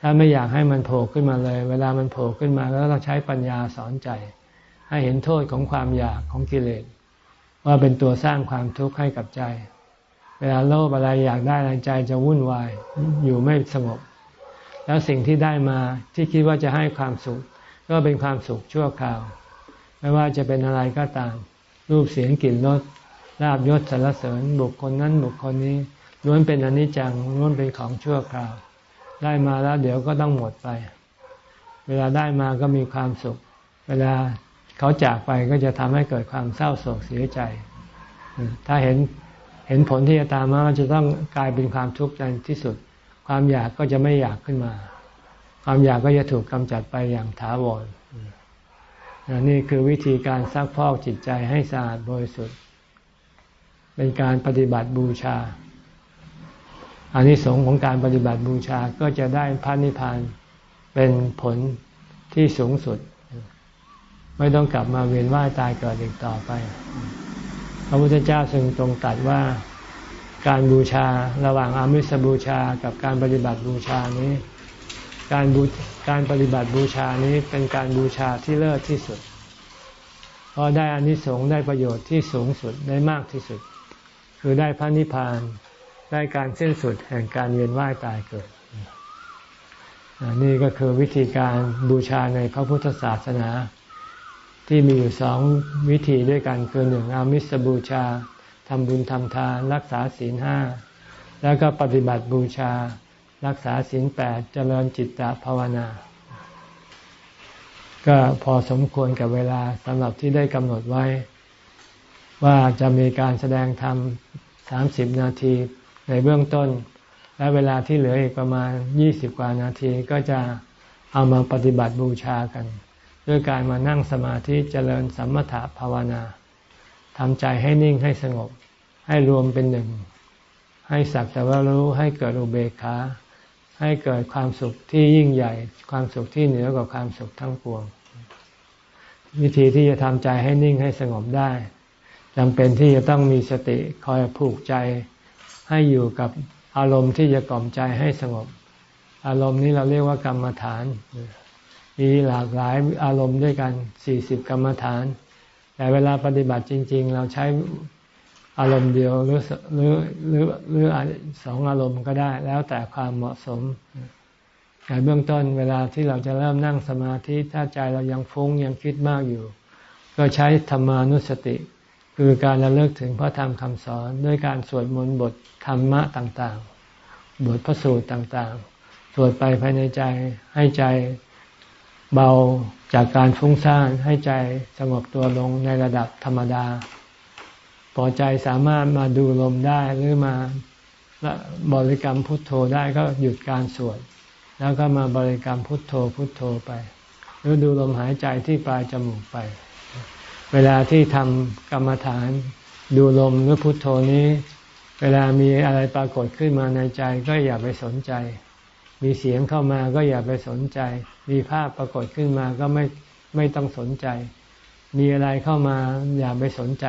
ถ้าไม่อยากให้มันโผล่ขึ้นมาเลย เวลามันโผล่ขึ้นมาแล้วเราใช้ปัญญาสอนใจ ให้เห็นโทษของความอยากของกิเลสว่าเป็นตัวสร้างความทุกข์ให้กับใจ เวลาโลภอะไรอยากได้ใจจะวุ่นวายอยู่ไม่สงบ แล้วสิ่งที่ได้มาที่คิดว่าจะให้ความสุข ก็เป็นความสุขชั่วคราว ไม่ว่าจะเป็นอะไรก็ตาม รูปเสียงกลิ่นรสลาบยศสรรเสริญบุคคลนั้นบุคคลนี้ล้วนเป็นอนิจจังล้วนเป็นของชั่วคราว ได้มาแล้วเดี๋ยวก็ต้องหมดไป เวลาได้มาก็มีความสุข เวลา เขาจากไปก็จะทำให้เกิดความเศร้าโศกเสียใจ ถ้าเห็นเห็นผลที่จะตามมาจะต้องกลายเป็นความทุกข์ในที่สุด ความอยากก็จะไม่อยากขึ้นมา ความอยากก็จะถูกกำจัดไปอย่างถาวรนี่คือวิธีการซักพอกจิตใจให้สะอาดบริสุทธิ์ เป็นการปฏิบัติบูชาอานิสงส์ของการปฏิบัติบูชาก็จะได้พระนิพพานเป็นผลที่สูงสุด ไม่ต้องกลับมาเวียนว่ายตายเกิดอีกต่อไป พระพุทธเจ้าทรงตรงตัดว่าการบูชาระหว่างอามิสบูชากับการปฏิบัติบูชานี้ การบูการปฏิบัติบูชานี้เป็นการบูชาที่เลิศที่สุด เพราะได้อานิสงส์ได้ประโยชน์ที่สูงสุดได้มากที่สุด คือได้พระนิพพานได้การสิ้นสุดแห่งการเวียนว่ายตายเกิดนี่ก็คือวิธีการบูชาในพระพุทธศาสนา ที่มีอยู่สองวิธีด้วยกันคือหนึ่งอามิสบูชาทำบุญทำทานรักษาศีลห้าแล้วก็ปฏิบัติบูชา รักษาศีลแปดเจริญจิตตภาวนา ก็พอสมควรกับเวลาสำหรับที่ได้กำหนดไว้ ว่าจะมีการแสดงธรรมสามสิบนาทีในเบื้องต้น และเวลาที่เหลืออีกประมาณยี่สิบกว่านาทีก็จะเอามาปฏิบัติบูชากัน ด้วยการมานั่งสมาธิเจริญสัมมถภาวนาทำใจให้นิ่งให้สงบ ให้รวมเป็นหนึ่ง ให้สักแต่ว่ารู้ให้เกิดอุเบกขาให้เกิดความสุขที่ยิ่งใหญ่ ความสุขที่เหนือกว่าความสุขทั้งปวง วิธีที่จะทำใจให้นิ่งให้สงบได้จำเป็นที่จะต้องมีสติคอยผูกใจให้อยู่กับอารมณ์ที่จะกล่อมใจให้สงบ อารมณ์นี้เราเรียกว่ากรรมฐาน มีหลากหลายอารมณ์ด้วยกันสี่สิบกรรมฐาน แต่เวลาปฏิบัติจริง ๆ เราใช้อารมณ์เดียวหรือหรือหรือหรือสองอารมณ์ก็ได้ แล้วแต่ความเหมาะสมแต่เบื้องต้นเวลาที่เราจะเริ่มนั่งสมาธิถ้าใจเรายังฟุ้งยังคิดมากอยู่ ก็ใช้ธรรมานุสติ คือการระลึกถึงพระธรรมคำสอน ด้วยการสวดมนต์บทธรรมะต่างๆ บทพระสูตรต่างๆ สวดไปภายในใจให้ใจ เบาจากการฟุ้งซ่านให้ใจสงบตัวลงในระดับธรรมดา พอใจสามารถมาดูลมได้หรือมาบริกรรมพุทโธได้ก็หยุดการสวดแล้วก็มาบริกรรมพุทโธพุทโธไป หรือดูลมหายใจที่ปลายจมูกไป เวลาที่ทำกรรมฐาน ดูลมหรือพุทโธนี้ เวลามีอะไรปรากฏขึ้นมาในใจก็อย่าไปสนใจ มีเสียงเข้ามาก็อย่าไปสนใจ มีภาพปรากฏขึ้นมาก็ไม่ไม่ต้องสนใจ มีอะไรเข้ามาอย่าไปสนใจ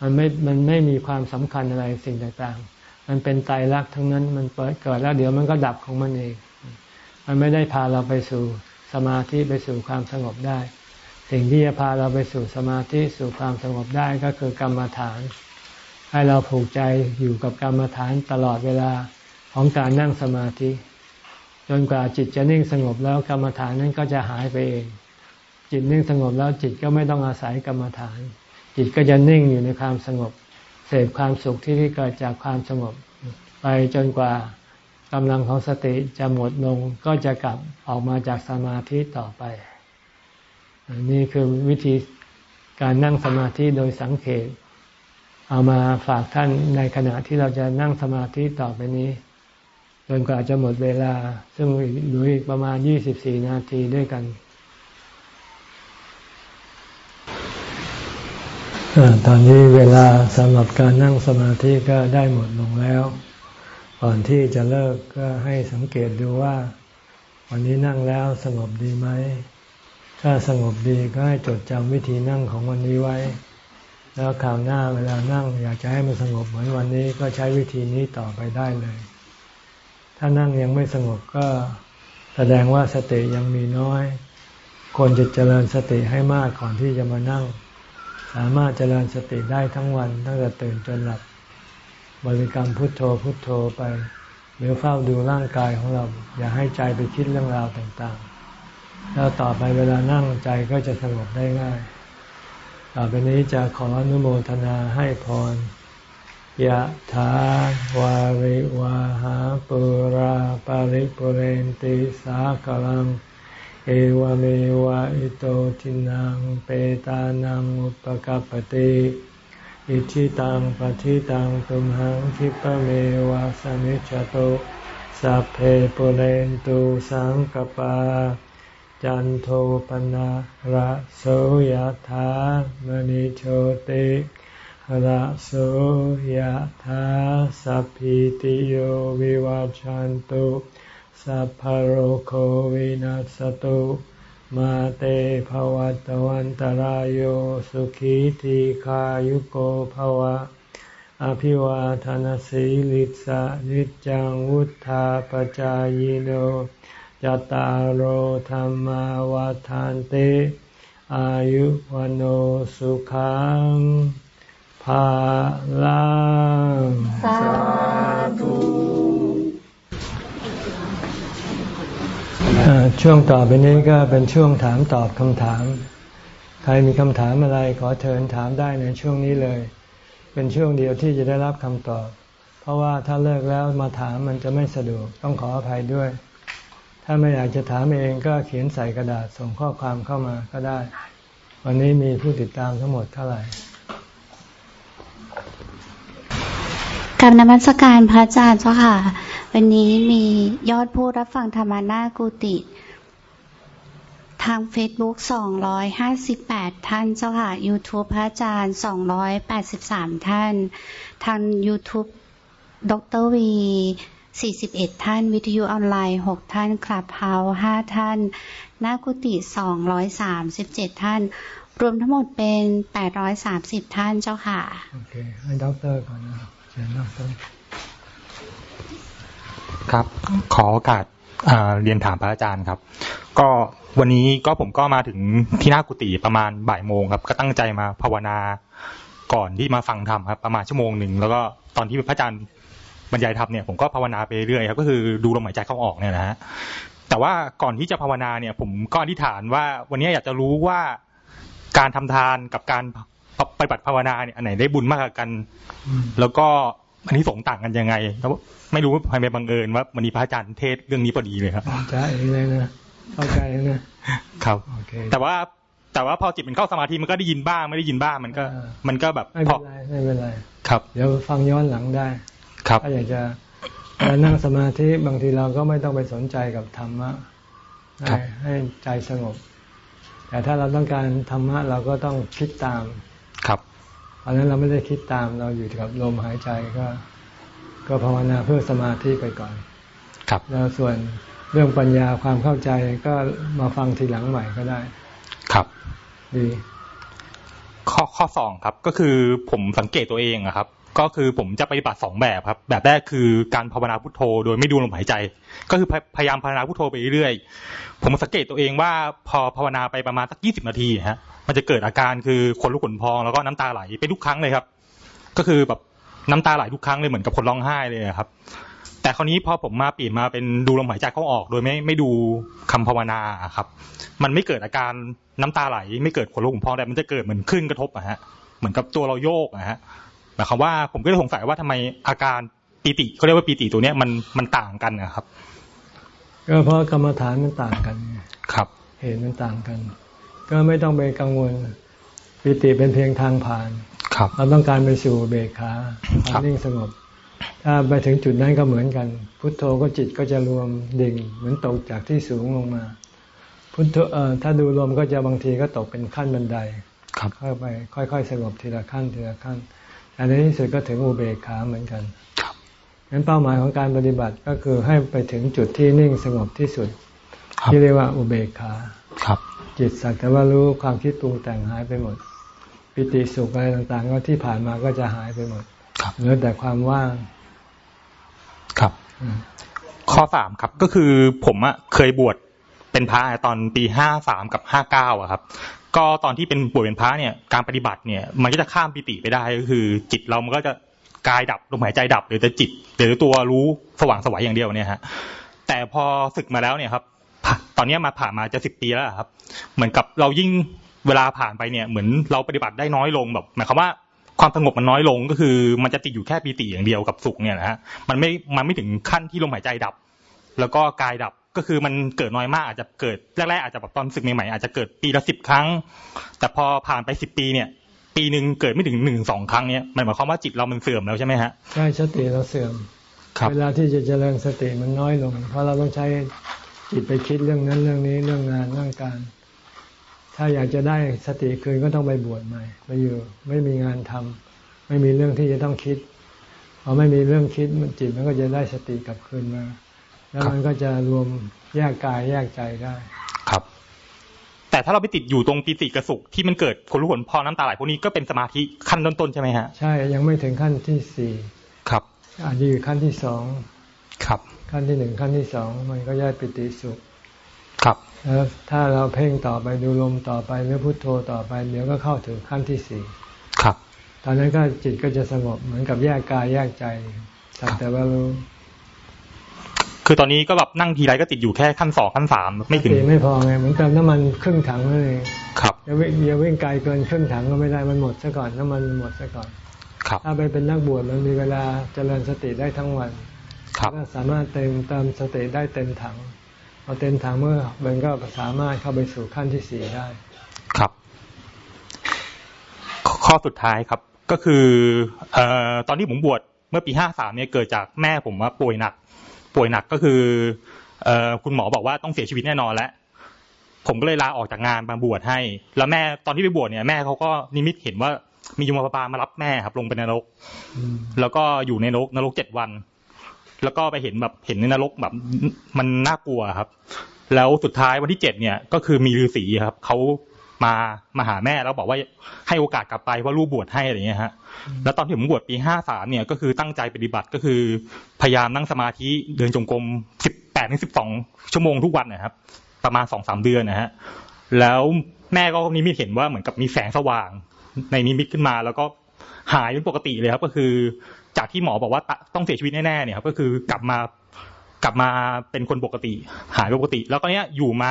มันไม่มันไม่มีความสำคัญอะไรสิ่งต่างๆ มันเป็นตายรักทั้งนั้นมันเปิดเกิดแล้วเดี๋ยวมันก็ดับของมันเอง มันไม่ได้พาเราไปสู่สมาธิไปสู่ความสงบได้ สิ่งที่จะพาเราไปสู่สมาธิสู่ความสงบได้ก็คือกรรมฐาน ให้เราผูกใจอยู่กับกรรมฐานตลอดเวลาของการนั่งสมาธิ จนกว่าจิตจะนิ่งสงบแล้วกรรมฐานนั้นก็จะหายไปเอง จิตนิ่งสงบแล้วจิตก็ไม่ต้องอาศัยกรรมฐาน จิตก็จะนิ่งอยู่ในความสงบ เสพความสุขที่ที่เกิดจากความสงบ ไปจนกว่ากำลังของสติจะหมดลงก็จะกลับออกมาจากสมาธิต่อไป นี่คือวิธีการนั่งสมาธิโดยสังเกต เอามาฝากท่านในขณะที่เราจะนั่งสมาธิต่อไปนี้ จนกว่าจะหมดเวลา ซึ่งเหลืออีกประมาณ 24 นาทีด้วยกันตอนนี้เวลาสำหรับการนั่งสมาธิก็ได้หมดลงแล้ว ก่อนที่จะเลิกก็ให้สังเกตดูว่า วันนี้นั่งแล้วสงบดีไหม ถ้าสงบดีก็ให้จดจำวิธีนั่งของวันนี้ไว้ แล้วคราวหน้าเวลานั่งอยากจะให้มันสงบเหมือนวันนี้ก็ใช้วิธีนี้ต่อไปได้เลย ถ้านั่งยังไม่สงบก็แสดงว่าสติยังมีน้อย ควรจะเจริญสติให้มากก่อนที่จะมานั่ง สามารถเจริญสติได้ทั้งวันตั้งแต่ตื่นจนหลับบริกรรมพุทโธพุทโธไปหรือเฝ้าดูร่างกายของเรา อย่าให้ใจไปคิดเรื่องราวต่างๆ แล้วต่อไปเวลานั่งใจก็จะสงบได้ง่าย ต่อไปนี้จะขออนุโมทนาให้พร ยะถาวาริวาหาปุราปาริปุเรนติสากลัง เอวเมวะอิโตทินังเปตานังอุปกัปติอิชิตังปฏิตังตุมหังคิปเมวะสมิจจโตสัพเพปุเรนตุสังกปา จันโทปนะระโสยธามณิโชติ ระโสยธาสัพพิติโยวิวาจันตุสัพพโรโควินัสตุมาเตภวัตวันตารโยสุขีทีขายุโกภวะ อภิวาทานสีลิสะนิจังวุธาปจายโนยตารโหธรรมวาทานเต อายุวันโอสุขัง ภาลังสาธุช่วงต่อไปนี้ก็เป็นช่วงถามตอบคำถาม ใครมีคำถามอะไรขอเชิญถามได้ในช่วงนี้เลย เป็นช่วงเดียวที่จะได้รับคำตอบ เพราะว่าถ้าเลิกแล้วมาถามมันจะไม่สะดวกต้องขออภัยด้วย ถ้าไม่อยากจะถามเองก็เขียนใส่กระดาษส่งข้อความเข้ามาก็ได้ วันนี้มีผู้ติดตามทั้งหมดเท่าไหร่ กับนมัสการพระอาจารย์เจ้าค่ะ วันนี้มียอดผู้รับฟังธรรมานากุติ ทาง Facebook 258ท่านเจ้าค่ะ YouTube พระอาจารย์283ท่าน ทาง YouTube ดรวี41ท่าน วิทยุออนไลน์6ท่านคลับเฮาส์5ท่านหน้ากุฏิ237ท่านรวมทั้งหมดเป็น 830 ท่านเจ้าค่ะ โอเค ให้ด็อกเตอร์ก่อนนะ ครับ ขอโอกาสเรียนถามพระอาจารย์ครับ ก็วันนี้ก็ผมก็มาถึงที่หน้ากุฏิประมาณบ่ายโมงครับ ก็ตั้งใจมาภาวนาก่อนที่มาฟังธรรมครับ ประมาณชั่วโมงหนึ่งแล้วก็ตอนที่พระอาจารย์บรรยายธรรมเนี่ยผมก็ภาวนาไปเรื่อยครับก็คือดูลมหายใจเข้าออกเนี่ยนะฮะแต่ว่าก่อนที่จะภาวนาเนี่ย ผมก็อธิษฐานว่าวันนี้อยากจะรู้ว่าการทำทานกับการ ปฏิบัติภาวนาเนี่ยอันไหนได้บุญมากกว่ากัน แล้วก็อันนี้สงต่างกันยังไงแล้วไม่รู้ว่าใครไปบังเอิญว่าวันนี้พระอาจารย์เทศเรื่องนี้พอดีเลยครับใช่เลยนะเข้าใจนะครับแต่ว่าแต่ว่าพอจิตมันเข้าสมาธิมันก็ได้ยินบ้างไม่ได้ยินบ้างมันก็ มันก็แบบไม่เป็นไรไม่เป็นไรครับ เดี๋ยวฟังย้อนหลังได้ ครับถ้าอยากจะนั่งสมาธิบางทีเราก็ไม่ต้องไปสนใจกับธรรมะให้ให้ใจสงบ แต่ถ้าเราต้องการธรรมะเราก็ต้องคิดตามครับ เพราะนั้นเราไม่ได้คิดตามเราอยู่กับลมหายใจก็ ก็ภาวนาเพื่อสมาธิไปก่อน ครับ แล้วส่วนเรื่องปัญญาความเข้าใจก็มาฟังทีหลังใหม่ก็ได้ ครับ ดี ข้อข้อสองครับ ก็คือผมสังเกตตัวเองอะครับ ก็คือผมจะปฏิบัติสองแบบครับ แบบแรกคือการภาวนาพุทโธ โดยไม่ดูลมหายใจ ก็คือพยายามภาวนาพุทโธไปเรื่อยๆผมสังเกตตัวเองว่าพอภาวนาไปประมาณสักยี่สิบนาทีฮะ มันจะเกิดอาการคือขนลุกขนพองแล้วก็น้ำตาไหลไปทุกครั้งเลยครับ ก็คือแบบน้ำตาไหลทุกครั้งเลยเหมือนกับคนร้องไห้เลยครับ แต่คราวนี้พอผมมาเปลี่ยนมาเป็นดูลมหายใจเข้าออก โดยไม่ไม่ดูคำภาวนาครับ มันไม่เกิดอาการน้ำตาไหล ไม่เกิดขนลุกขนพองแต่มันจะเกิดเหมือนขึ้นกระทบอะฮะเหมือนกับตัวเราโยกนะฮะหมายความว่าผมก็เลยสงสัยว่าทำไมอาการปีติเขาเรียกว่าปีติตัวเนี้ยมันมันต่างกันนะครับ ก็เพราะกรรมฐานมันต่างกันครับ เหตุมันต่างกัน ก็ไม่ต้องไปกังวลปิติเป็นเพียงทางผ่านครับเราต้องการไปสู่เบกขาความนิ่งสงบ ถ้าไปถึงจุดนั้นก็เหมือนกัน พุทโธก็จิตก็จะรวมดิ่ง เหมือนตกจากที่สูงลงมา พุทโธเอ่อถ้าดูลมก็จะบางทีก็ตกเป็นขั้นบันไดครับเข้าไป ค่อย ๆ สงบทีละขั้นทีละขั้นแต่ในที่สุดก็ถึงอุเบกขาเหมือนกันครับงั้นเป้าหมายของการปฏิบัติก็คือให้ไปถึงจุดที่นิ่งสงบที่สุดครับที่เรียกว่าอุเบกขาครับ จิตสักแต่ว่ารู้ความคิดปรุงแต่งหายไปหมด ปิติสุขอะไรต่างๆ ก็ที่ผ่านมาก็จะหายไปหมดครับเหลือแต่ความว่าง ครับอืมข้อสามครับก็คือผมอะเคยบวชเป็นพระตอนปีห้าสามกับห้าเก้าอะครับ ก็ตอนที่เป็นบวชเป็นพระเนี่ยการปฏิบัติเนี่ย มันก็จะข้ามปิติไปได้ก็คือ จิตเรามันก็จะกายดับลมหายใจดับหรือแต่จิตหรือตัวรู้สว่างสวัยอย่างเดียวเนี่ยฮะแต่พอศึกมาแล้วเนี่ยครับผ่าต อนเนี้ยมาผ่านมาจะสิบปีแล้วอะครับ เหมือนกับเรายิ่งเวลาผ่านไปเนี่ย เหมือนเราปฏิบัติได้น้อยลงแบบหมายความว่าความสงบมันน้อยลงก็คือ มันจะติดอยู่แค่ปีติอย่างเดียวกับสุขเนี่ยนะฮะมันไม่มันไม่ถึงขั้นที่ลมหายใจดับ แล้วก็กายดับก็คือมันเกิดน้อยมากอาจจะเกิดแรกๆอาจจะแบบตอนศึกใหม่ๆอาจจะเกิดปีละสิบครั้ง แต่พอผ่านไปสิบปีเนี่ย ปีหนึ่งเกิดไม่ถึงหนึ่งสองครั้งเนี่ยมันหมายความว่าจิตเรามันเสื่อมแล้วใช่ไหมฮะใช่สติเราเสื่อมครับเวลาที่จะเจริญสติมันน้อยลง เพราะเราต้องใช้ จิตไปคิดเรื่องนั้นเรื่องนี้เรื่องงานเรื่องการ ถ้าอยากจะได้สติคืนก็ต้องไปบวชใหม่ไปอยู่ไม่มีงานทำไม่มีเรื่องที่จะต้องคิดพอไม่มีเรื่องคิดมันจิตมันก็จะได้สติกลับคืนมา แล้วมันก็จะรวมแยกกายแยกใจได้ ครับ แต่ถ้าเราไปติดอยู่ตรงปีติกระสุขที่มันเกิดคนรู้ผลพอน้ำตาไหลพวกนี้ก็เป็นสมาธิขั้นต้นๆใช่ไหมฮะใช่ยังไม่ถึงขั้นที่สี่ครับอาจจะอยู่ขั้นที่สองครับ ขั้นที่หนึ่งขั้นที่สองมันก็แยกปิติสุข ครับแล้วถ้าเราเพ่งต่อไปดูลมต่อไปหรือพุโทโธต่อไปเดี๋ยวก็เข้าถึงขั้นที่สี่ครับ ตอนนั้นก็จิตก็จะสงบเหมือนกับแยกกายแยกใจสักแต่ว่ารู้คือตอนนี้ก็แบบนั่งทีไรก็ติดอยู่แค่ขั้นสองขั้นสามไม่ถึงสติไม่พอไงเหมือนเติมน้ำมันครึ่งถังนั่นเองครับอย่าวิ่งอย่าวิ่งไกลเกินครึ่งถังก็ไม่ได้มันหมดซะก่อนน้ำมันหมดซะก่อน ครับ ถ้าไปเป็นนักบวชมันมีเวลาเจริญสติได้ทั้งวันครับ ก็สามารถเติมเติมสติได้เต็มถังพอเต็มถังเมื่อมันก็สามารถเข้าไปสู่ขั้นที่สี่ได้ ครับขข้อสุดท้ายครับ ก็คือเอ่อตอนที่ผมบวชเมื่อปีห้าสามเนี่ยเกิดจากแม่ผมว่าป่วยหนัก ป่วยหนักก็คือเอ่อคุณหมอบอกว่าต้องเสียชีวิตแน่นอนแล้วผมก็เลยลาออกจากงานมาบวชให้ แล้วแม่ตอนที่ไปบวชเนี่ยแม่เขาก็นิมิตเห็นว่ามียมบาลมารับแม่ครับ ลงไปในนรกอืมแล้วก็อยู่ในนรกนรกเจ็ดวัน แล้วก็ไปเห็นแบบเห็นในนรกแบบมันน่ากลัวครับ แล้วสุดท้ายวันที่เจ็ดเนี่ย ก็คือมีฤาษีครับเขามามาหาแม่แล้วบอกว่าให้โอกาสกลับไปว่าลูกบวชให้อะไรเงี้ยฮะ แล้วตอนที่ผมบวชปีห้าสามเนี่ยก็คือตั้งใจปฏิบัติก็คือพยายามนั่งสมาธิเดินจงกรมสิบแปดถึงสิบสองชั่วโมงทุกวันนะครับ ประมาณสองสามเดือนนะฮะ แล้วแม่ก็นิมิตเห็นว่าเหมือนกับมีแสงสว่าง ในนิมิตขึ้นมาแล้วก็หายเป็นปกติเลยครับ ก็คือ จากที่หมอบอกว่าต้องเสียชีวิตแน่ๆเนี่ยครับก็คือกลับมากลับมาเป็นคนปกติ หายปกติ แล้วก็เนี้ยอยู่มา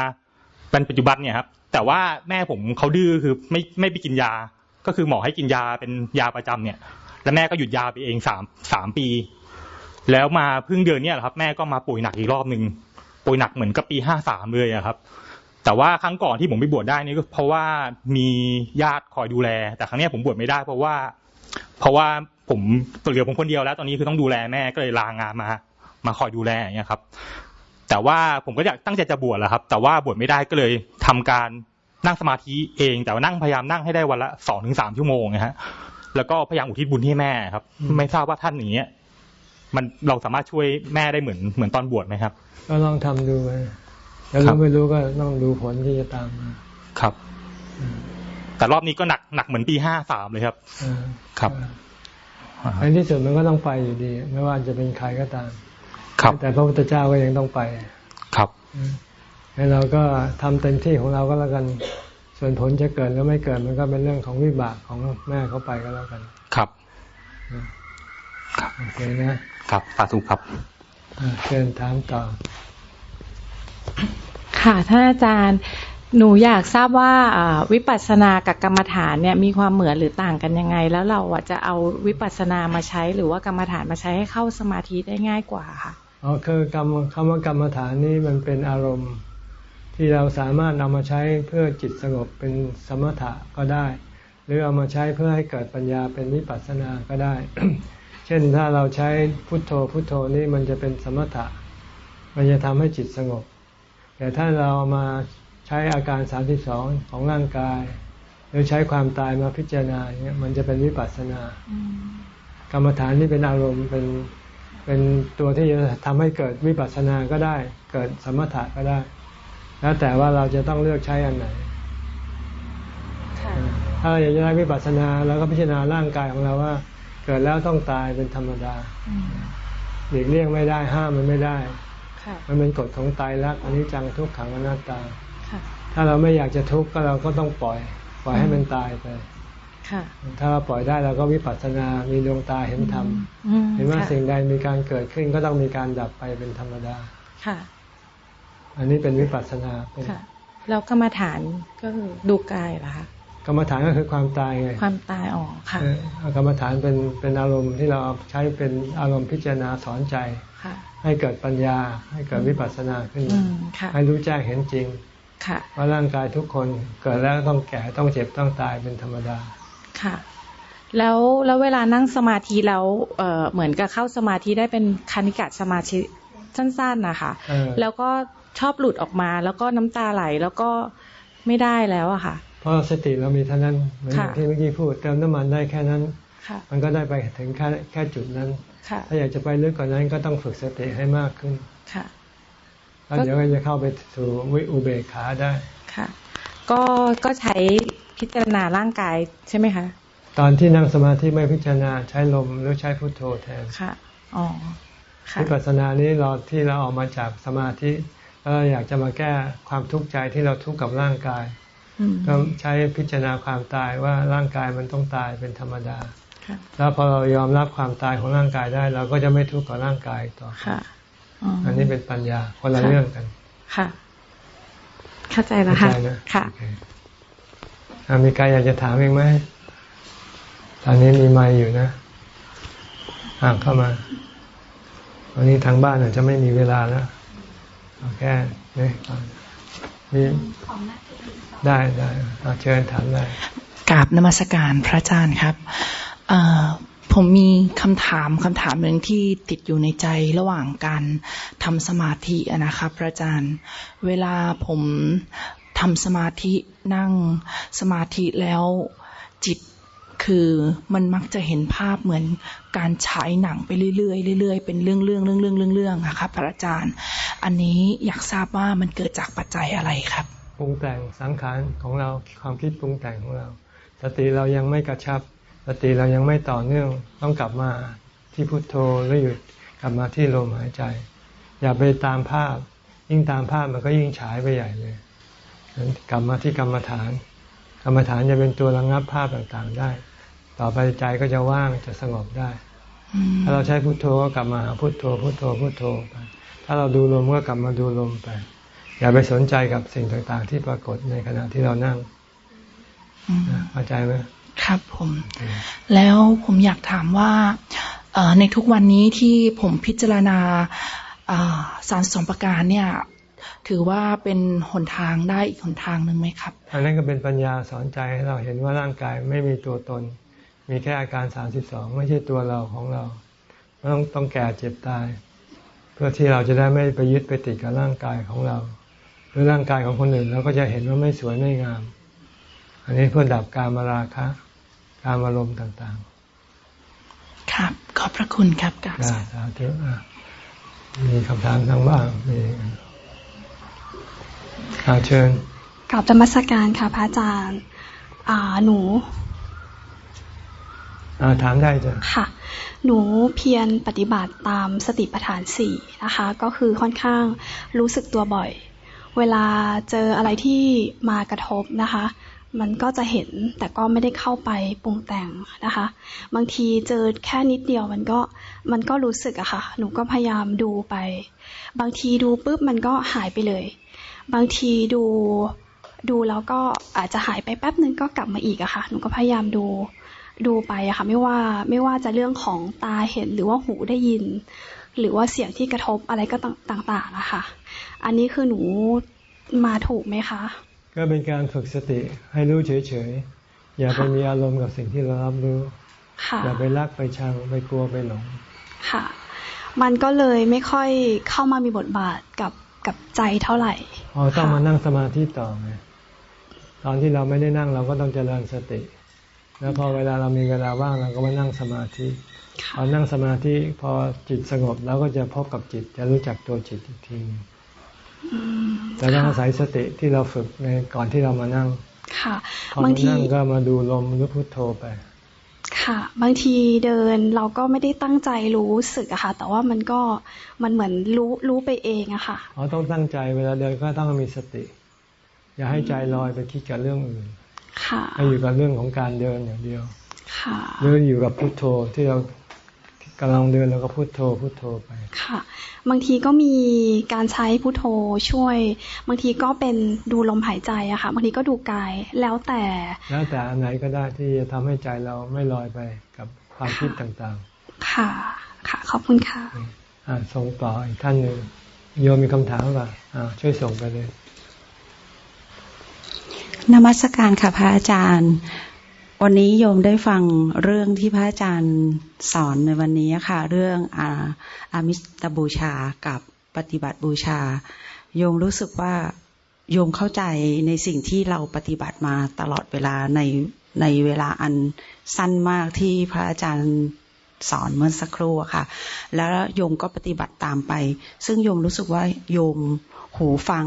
เป็นปัจจุบันเนี่ยครับ แต่ว่าแม่ผมเขาดื้อคือไม่ไม่ไปกินยา ก็คือหมอให้กินยาเป็นยาประจำเนี่ย แล้วแม่ก็หยุดยาไปเองสามสามปี แล้วมาเพิ่งเดือนเนี้ยครับ แม่ก็มาป่วยหนักอีกรอบหนึ่งป่วยหนักเหมือนกับปีห้าสามเลยครับ แต่ว่าครั้งก่อนที่ผมไปบวชได้นี่ก็เพราะว่ามีญาติคอยดูแล แต่ครั้งเนี้ยผมบวชไม่ได้ เพราะว่า เพราะว่า ผมเหลือผมคนเดียวแล้ว ตอนนี้คือต้องดูแลแม่ก็เลยลางานมา มาคอยดูแลอย่างเงี้ยครับ แต่ว่าผมก็อยากตั้งใจจะบวชแหละครับ แต่ว่าบวชไม่ได้ก็เลยทำการนั่งสมาธิเอง แต่ว่านั่งพยายามนั่งให้ได้วันละสองถึงสามชั่วโมงนะฮะแล้วก็พยายามอุทิศบุญให้แม่ครับ ไม่ทราบว่าท่านอย่างเงี้ยมันเราสามารถช่วยแม่ได้เหมือนเหมือนตอนบวชไหมครับ ก็ลองทำดูไปแล้วครัรู้บไม่รู้ก็ต้องดูผลที่จะตามมาครับ แต่รอบนี้ก็หนักหนักเหมือนปีห้าสามเลยครับเออครับ ในที่สุดมันก็ต้องไปอยู่ดี ไม่ว่าจะเป็นใครก็ตาม ครับ แต่พระพุทธเจ้าก็ยังต้องไปครับให้เราก็ทำเต็มที่ของเราก็แล้วกัน ส่วนผลจะเกิดหรือไม่เกิดมันก็เป็นเรื่องของวิบากของแม่เขาไปก็แล้วกัน ครับโอเคนะครับสาธุครับอะเชิญถามต่อค่ะท่านอาจารย์ หนูอยากทราบว่าวิปัสสนากับกรรมฐานเนี่ยมีความเหมือนหรือต่างกันยังไง แล้วเราจะเอาวิปัสสนามาใช้ หรือว่ากรรมฐานมาใช้ให้เข้าสมาธิได้ง่ายกว่าค่ะอ๋อคือกรรมคำว่ากรรมฐานนี้มันเป็นอารมณ์ ที่เราสามารถนำมาใช้เพื่อจิตสงบเป็นสมถะก็ได้ หรือเอามาใช้เพื่อให้เกิดปัญญาเป็นวิปัสสนาก็ได้ เช่นถ้าเราใช้พุทโธพุทโธนี่มันจะเป็นสมถะ มันจะทำให้จิตสงบ แต่ถ้าเรามา ใช้อาการสามสองของร่างกาย หรือใช้ความตายมาพิจารณาเนี่ยมันจะเป็นวิปัสสนากรรมฐานนี่เป็นอารมณ์เป็นเป็นตัวที่จะทำให้เกิดวิปัสสนาก็ได้ เกิดสมถะก็ได้ แล้วแต่ว่าเราจะต้องเลือกใช้อันไหนถ้าเราอยากจะได้วิปัสสนาเราก็พิจารณาร่างกายของเราว่า เกิดแล้วต้องตายเป็นธรรมดาหลีกเลี่ยงไม่ได้ห้ามมันไม่ได้ มันเป็นกฎของตายรักอันนี้จังทุกขังอนัตตา ถ้าเราไม่อยากจะทุกข์ก็เราก็ต้องปล่อย ปล่อยให้มันตายไปถ้าเราปล่อยได้เราก็วิปัสสนา มีดวงตาเห็นธรรม เห็นว่าสิ่งใดมีการเกิดขึ้นก็ต้องมีการดับไปเป็นธรรมดา ค่ะ อันนี้เป็นวิปัสสนาเป็นแล้วกรรมฐานก็คือดูกายเหรอคะ กรรมฐานก็คือความตายไง ความตายอ๋อค่ะกรรมฐานเป็นเป็นอารมณ์ที่เราใช้เป็นอารมณ์พิจารณาสอนใจ ให้เกิดปัญญา ให้เกิดวิปัสสนาขึ้นมาให้รู้แจ้งเห็นจริง ว่าร่างกายทุกคนเกิดแล้วต้องแก่ต้องเจ็บต้องตายเป็นธรรมดา ค่ะ แล้วแล้วเวลานั่งสมาธิแล้วเอ่อเหมือนกับเข้าสมาธิได้เป็นคณิกะสมาธิสั้นๆนะคะแล้วก็ชอบหลุดออกมา แล้วก็น้ำตาไหลแล้วก็ไม่ได้แล้วอะค่ะ เพราะสติเรามีเท่านั้นเหมือนที่เมื่อกี้พูดเติมน้ำมันได้แค่นั้นมันก็ได้ไปถึงแค่แค่จุดนั้น ถ้าอยากจะไปลึกกว่านั้นก็ต้องฝึกสติให้มากขึ้น ค่ะ แล้วเดี๋ยวก็จะเข้าไปสู่วิอุเบกขาได้ค่ะ ก็ก็ใช้พิจารณาร่างกายใช่ไหมคะตอนที่นั่งสมาธิไม่พิจารณาใช้ลมหรือใช้พุทโธแทนค่ะอ๋อวิปัสสนานี้เราที่เราออกมาจากสมาธิแล้วเราอยากจะมาแก้ความทุกข์ใจที่เราทุกข์กับร่างกายก็ใช้พิจารณาความตายว่าร่างกายมันต้องตายเป็นธรรมดาแล้วพอเรายอมรับความตายของร่างกายได้ เราก็จะไม่ทุกข์กับร่างกายต่อค่ะ อันนี้เป็นปัญญาคนละเรื่องกัน ค่ะ เข้าใจแล้วค่ะค่ะมีใครอยากจะถามเองไหมตอนนี้มีไม้อยู่นะอ่าเข้ามาวันนี้ทางบ้านอาจจะไม่มีเวลาแล้วเอาแค่นี้นี่ได้ได้เชิญถามได้กราบนมัสการพระอาจารย์ครับ ผมมีคำถามคำถามหนึ่งที่ติดอยู่ในใจระหว่างการทำสมาธินะครับพระอาจารย์ เวลาผมทำสมาธินั่งสมาธิแล้วจิตคือมันมักจะเห็นภาพเหมือนการฉายหนังไปเรื่อยๆเรื่อยๆเป็นเรื่องเรื่องเรื่องเรื่องเรื่องเรื่องครับพระอาจารย์ อันนี้อยากทราบว่ามันเกิดจากปัจจัยอะไรครับปรุงแต่งสังขารของเราความคิดปรุงแต่งของเรา สติเรายังไม่กระชับ สติเรายังไม่ต่อเนื่องต้องกลับมาที่พุทโธแล้วหยุดกลับมาที่ลมหายใจ อย่าไปตามภาพ ยิ่งตามภาพมันก็ยิ่งฉายไปใหญ่เลยกลับมาที่กรรมฐาน กรรมฐานจะเป็นตัวระงับภาพต่างๆได้ ต่อไปใจก็จะว่างจะสงบได้ถ้าเราใช้พุทโธก็กลับมาพุทโธพุทโธพุทโธไปถ้าเราดูลมก็กลับมาดูลมไป อย่าไปสนใจกับสิ่งต่างๆ ที่ปรากฏในขณะที่เรานั่งเข้าใจไหม ครับผม แล้วผมอยากถามว่าในทุกวันนี้ที่ผมพิจารณาสารสมประการเนี่ย ถือว่าเป็นหนทางได้อีกหนทางหนึ่งไหมครับ อันนั้นก็เป็นปัญญาสอนใจให้เราเห็นว่าร่างกายไม่มีตัวตน มีแค่อาการสามสิบสองไม่ใช่ตัวเราของเราต้องต้องแก่เจ็บตาย เพื่อที่เราจะได้ไม่ไปยึดไปติดกับร่างกายของเรา หรือร่างกายของคนอื่นเราก็จะเห็นว่าไม่สวยไม่งาม อันนี้เพื่อดับการมาราคะ การอารมณ์ต่างๆ ครับ ขอบพระคุณครับกาบสาธุมีคำถามทางบ้างมีอาเชิญกลับธรรมสการค่ะพระอาจารย์ อ่าหนูอาถามได้จ้ะค่ะ หนูเพียรปฏิบัติตามสติปัฏฐานสี่นะคะ ก็คือค่อนข้างรู้สึกตัวบ่อย เวลาเจออะไรที่มากระทบนะคะ มันก็จะเห็นแต่ก็ไม่ได้เข้าไปปรุงแต่งนะคะ บางทีเจอแค่นิดเดียวมันก็มันก็รู้สึกอะค่ะ หนูก็พยายามดูไป บางทีดูปุ๊บมันก็หายไปเลย บางทีดูดูแล้วก็อาจจะหายไปแป๊บนึงก็กลับมาอีกอะค่ะ หนูก็พยายามดูดูไปอะค่ะ ไม่ว่าไม่ว่าจะเรื่องของตาเห็นหรือว่าหูได้ยิน หรือว่าเสียงที่กระทบอะไรก็ต่างๆอะค่ะ อันนี้คือหนูมาถูกไหมคะ ก็เป็นการฝึกสติให้รู้เฉยๆ อย่าไปมีอารมณ์กับสิ่งที่เรารับรู้ อย่าไปรักไปชังไปกลัวไปหลง ค่ะ มันก็เลยไม่ค่อยเข้ามามีบทบาทกับกับใจเท่าไหร่อ๋อต้องมานั่งสมาธิต่อไงตอนที่เราไม่ได้นั่งเราก็ต้องเจริญสติ แล้วพอเวลาเรามีเวลาว่างเราก็มานั่งสมาธิพอนั่งสมาธิพอจิตสงบเราก็จะพบกับจิต จะรู้จักตัวจิตอีกที แต่ต้องอาศัยสติที่เราฝึกในก่อนที่เรามานั่ง ค่ะบางทีนั่งก็มาดูลมหรือพุโทโธไป ค่ะ บางทีเดินเราก็ไม่ได้ตั้งใจรู้สึกอะค่ะ แต่ว่ามันก็มันเหมือนรู้รู้ไปเองอะค่ะอ๋อต้องตั้งใจเวลาเดินก็ต้องมีสติ อย่าให้ใจลอยไปคิดกับเรื่องอื่น ค่ะให้อยู่กับเรื่องของการเดินอย่างเดียว ค่ะหรืออยู่กับพุโทโธที่เรา กำลังเดินแล้วก็พุโทโธพุโทโธไป ค่ะ บางทีก็มีการใช้พุโทโธช่วย บางทีก็เป็นดูลมหายใจอะค่ะ บางทีก็ดูกายแล้วแต่ แล้วแต่อันไหนก็ได้ที่จะทำให้ใจเราไม่ลอยไปกับความคิดต่างๆ ค่ะ ค่ะ ขอบคุณค่ะอ่าส่งต่ออีกท่านหนึ่งโยมมีคำถามป่ะอ่าช่วยส่งไปเลยนมัสการค่ะพระอาจารย์ วันนี้โยมได้ฟังเรื่องที่พระอาจารย์สอนในวันนี้ค่ะ เรื่องอาอามิสตบูชากับปฏิบัติบูชา โยมรู้สึกว่าโยมเข้าใจในสิ่งที่เราปฏิบัติมาตลอดเวลาในในเวลาอันสั้นมากที่พระอาจารย์สอนเมื่อสักครู่ค่ะ แล้วโยมก็ปฏิบัติตามไป ซึ่งโยมรู้สึกว่าโยมหูฟัง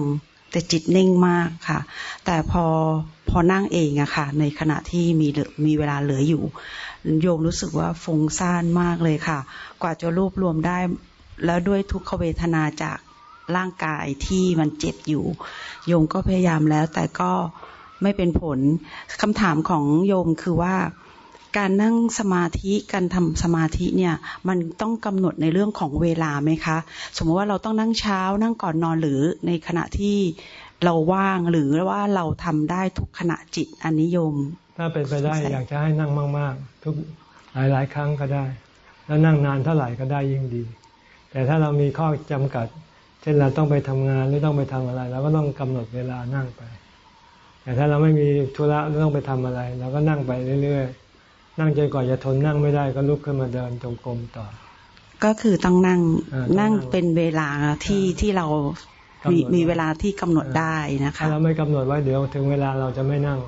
แต่จิตนิ่งมากค่ะ แต่พอพอนั่งเองอะค่ะ ในขณะที่มีมีเวลาเหลืออยู่ โยมรู้สึกว่าฟุ้งซ่านมากเลยค่ะ กว่าจะรวบรวมได้ แล้วด้วยทุกขเวทนาจากร่างกายที่มันเจ็บอยู่ โยมก็พยายามแล้วแต่ก็ไม่เป็นผลคำถามของโยมคือว่า การนั่งสมาธิการทำสมาธิเนี่ยมันต้องกำหนดในเรื่องของเวลาไหมคะ สมมติว่าเราต้องนั่งเช้านั่งก่อนนอนหรือในขณะที่เราว่างหรือว่าเราทำได้ทุกขณะจิตอันนิยม ถ้าเป็นไปได้อยากจะให้นั่งมาก ๆ ทุกหลายๆ ครั้งก็ได้ แล้วนั่งนานเท่าไหร่ก็ได้ยิ่งดี แต่ถ้าเรามีข้อจำกัด เช่นเราต้องไปทำงานหรือต้องไปทำอะไรเราก็ต้องกำหนดเวลานั่งไป แต่ถ้าเราไม่มีธุระหรือต้องไปทำอะไรเราก็นั่งไปเรื่อย ๆ นั่งจนกว่าจะทนนั่งไม่ได้ก็ลุกขึ้นมาเดินจงกรมต่อ ก็คือต้องนั่งนั่งเป็นเวลาที่ที่เรามีมีเวลาที่กำหนดได้นะคะถ้าเราไม่กำหนดไว้เดี๋ยวถึงเวลาเราจะไม่นั่ง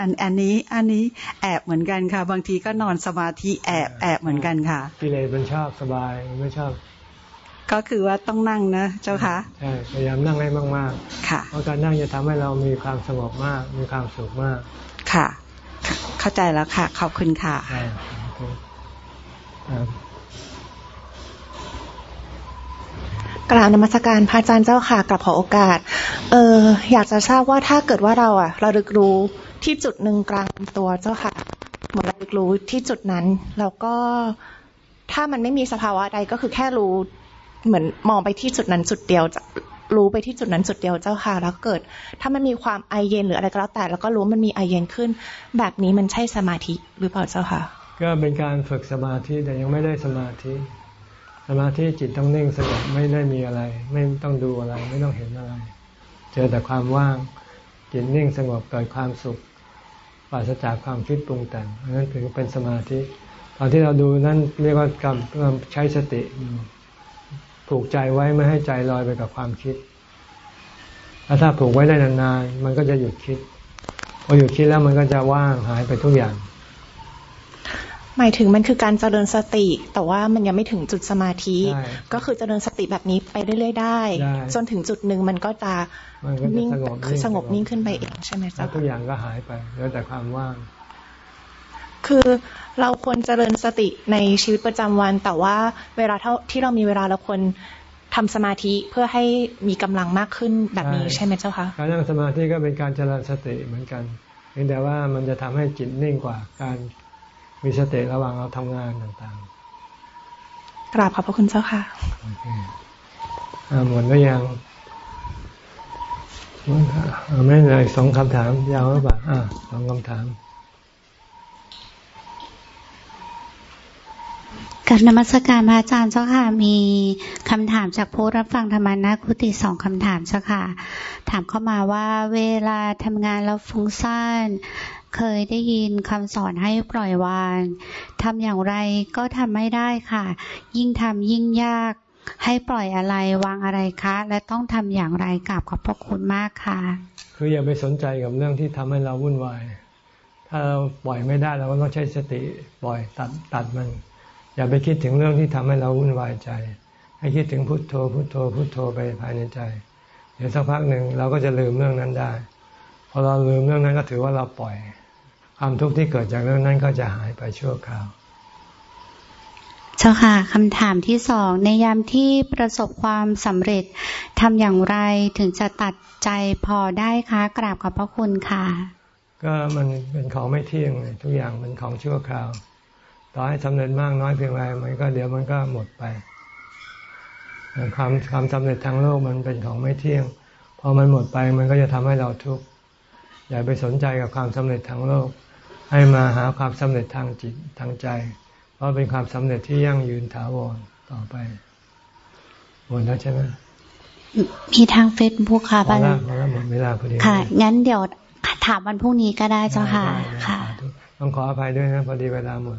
อันอันนี้อันนี้แอบเหมือนกันค่ะ บางทีก็นอนสมาธิแอบแอบเหมือนกันค่ะกิเลสมันชอบสบายไม่ชอบ ก็คือว่าต้องนั่งนะเจ้าคะใช่พยายามนั่งให้มากๆ ค่ะเพราะการนั่งจะทำให้เรามีความสงบมาก มีความสุขมากค่ะ เข้าใจแล้วค่ะ ขอบคุณค่ะกราบนมัสการพระอาจารย์เจ้าค่ะกับขอโอกาส เอออยากจะทราบว่าถ้าเกิดว่าเราอะเราลึกรู้ที่จุดหนึ่งกลางตัวเจ้าค่ะเหมือนเราลึกรู้ที่จุดนั้น แล้วก็ถ้ามันไม่มีสภาวะใดก็คือแค่รู้เหมือนมองไปที่จุดนั้นจุดเดียว รู้ไปที่จุดนั้นจุดเดียวเจ้าค่ะ แล้วเกิด ถ้ามันมีความไอเย็นหรืออะไรก็แล้วแต่ แล้วก็รู้มันมีไอเย็นขึ้น แบบนี้มันใช่สมาธิหรือเปล่าเจ้าค่ะ ก็เป็นการฝึกสมาธิแต่ยังไม่ได้สมาธิ สมาธิจิตต้องนิ่งสงบไม่ได้มีอะไร ไม่ต้องดูอะไร ไม่ต้องเห็นอะไร เจอแต่ความว่างจิตนิ่งสงบเกิดความสุขปราศจากความคิดปรุงแต่งนั่นถือเป็นสมาธิ ตอนที่เราดูนั่นเรียกว่ากรรมใช้สติ ผูกใจไว้ไม่ให้ใจลอยไปกับความคิด แล้วถ้าผูกไว้ได้นานๆ มันก็จะหยุดคิด พอหยุดคิดแล้วมันก็จะว่างหายไปทุกอย่าง หมายถึงมันคือการเจริญสติ แต่ว่ามันยังไม่ถึงจุดสมาธิ ก็คือเจริญสติแบบนี้ไปเรื่อยๆได้ จนถึงจุดหนึ่งมันก็จะนิ่งคือสงบนิ่งขึ้นไปเองใช่ไหมจ๊ะทุกอย่างก็หายไปเหลือแต่ความว่าง คือเราควรเจริญสติในชีวิตประจำวัน แต่ว่าเวลาเท่าที่เรามีเวลาเราควรทำสมาธิเพื่อให้มีกำลังมากขึ้นแบบนี้ใช่ไหมเจ้าคะการนั่งสมาธิก็เป็นการเจริญสติเหมือนกันเพียงแต่ว่ามันจะทำให้จิตนิ่งกว่าการมีสติระหว่างเราทำงานต่างๆ กราบขอบพระคุณเจ้าค่ะหมดแล้วยังไม่เลยสองคำถามยาวหรือเปล่าอ่าสองคำถาม กับนมัสการพระอาจารย์เจ้าค่ะ มีคำถามจากผู้รับฟังธรรมานาคุติสองคำถามเจ้าค่ะ ถามเข้ามาว่าเวลาทำงานแล้วฟุ้งซ่านเคยได้ยินคำสอนให้ปล่อยวางทำอย่างไรก็ทำไม่ได้ค่ะ ยิ่งทำยิ่งยากให้ปล่อยอะไรวางอะไรคะ และต้องทำอย่างไรกราบขอบพระคุณมากค่ะ คืออย่าไปสนใจกับเรื่องที่ทำให้เราวุ่นวาย ถ้าเราปล่อยไม่ได้เราก็ต้องใช้สติปล่อยตัดตัดมัน อย่าไปคิดถึงเรื่องที่ทำให้เราวุ่นวายใจ ให้คิดถึงพุทโธ พุทโธ พุทโธไปภายในใจ เดี๋ยวสักพักหนึ่งเราก็จะลืมเรื่องนั้นได้ พอเราลืมเรื่องนั้นก็ถือว่าเราปล่อย ความทุกข์ที่เกิดจากเรื่องนั้นก็จะหายไปชั่วคราวเจ้าค่ะคำถามที่สองในยามที่ประสบความสำเร็จทำอย่างไรถึงจะตัดใจพอได้คะกราบขอบพระคุณค่ะ ก็มันเป็นของไม่เที่ยงทุกอย่างเป็นของชั่วคราว ต่อให้สำเร็จมากน้อยเพียงไรมันก็เดี๋ยวมันก็หมดไปความความสำเร็จทางโลกมันเป็นของไม่เที่ยง พอมันหมดไปมันก็จะทำให้เราทุกข์อย่าไปสนใจกับความสำเร็จทางโลก ให้มาหาความสำเร็จทางจิตทางใจ เพราะเป็นความสำเร็จที่ยั่งยืนถาวรต่อไปหมดแล้วใช่ไหมมีทางเฟซบุ๊กค่ะบ้านหมดแล้วหมดเวลาพอดีค่ะ งั้นเดี๋ยวถามวันพรุ่งนี้ก็ได้เจ้าค่ะ ค่ะ ต้องขออภัยด้วยนะพอดีเวลาหมด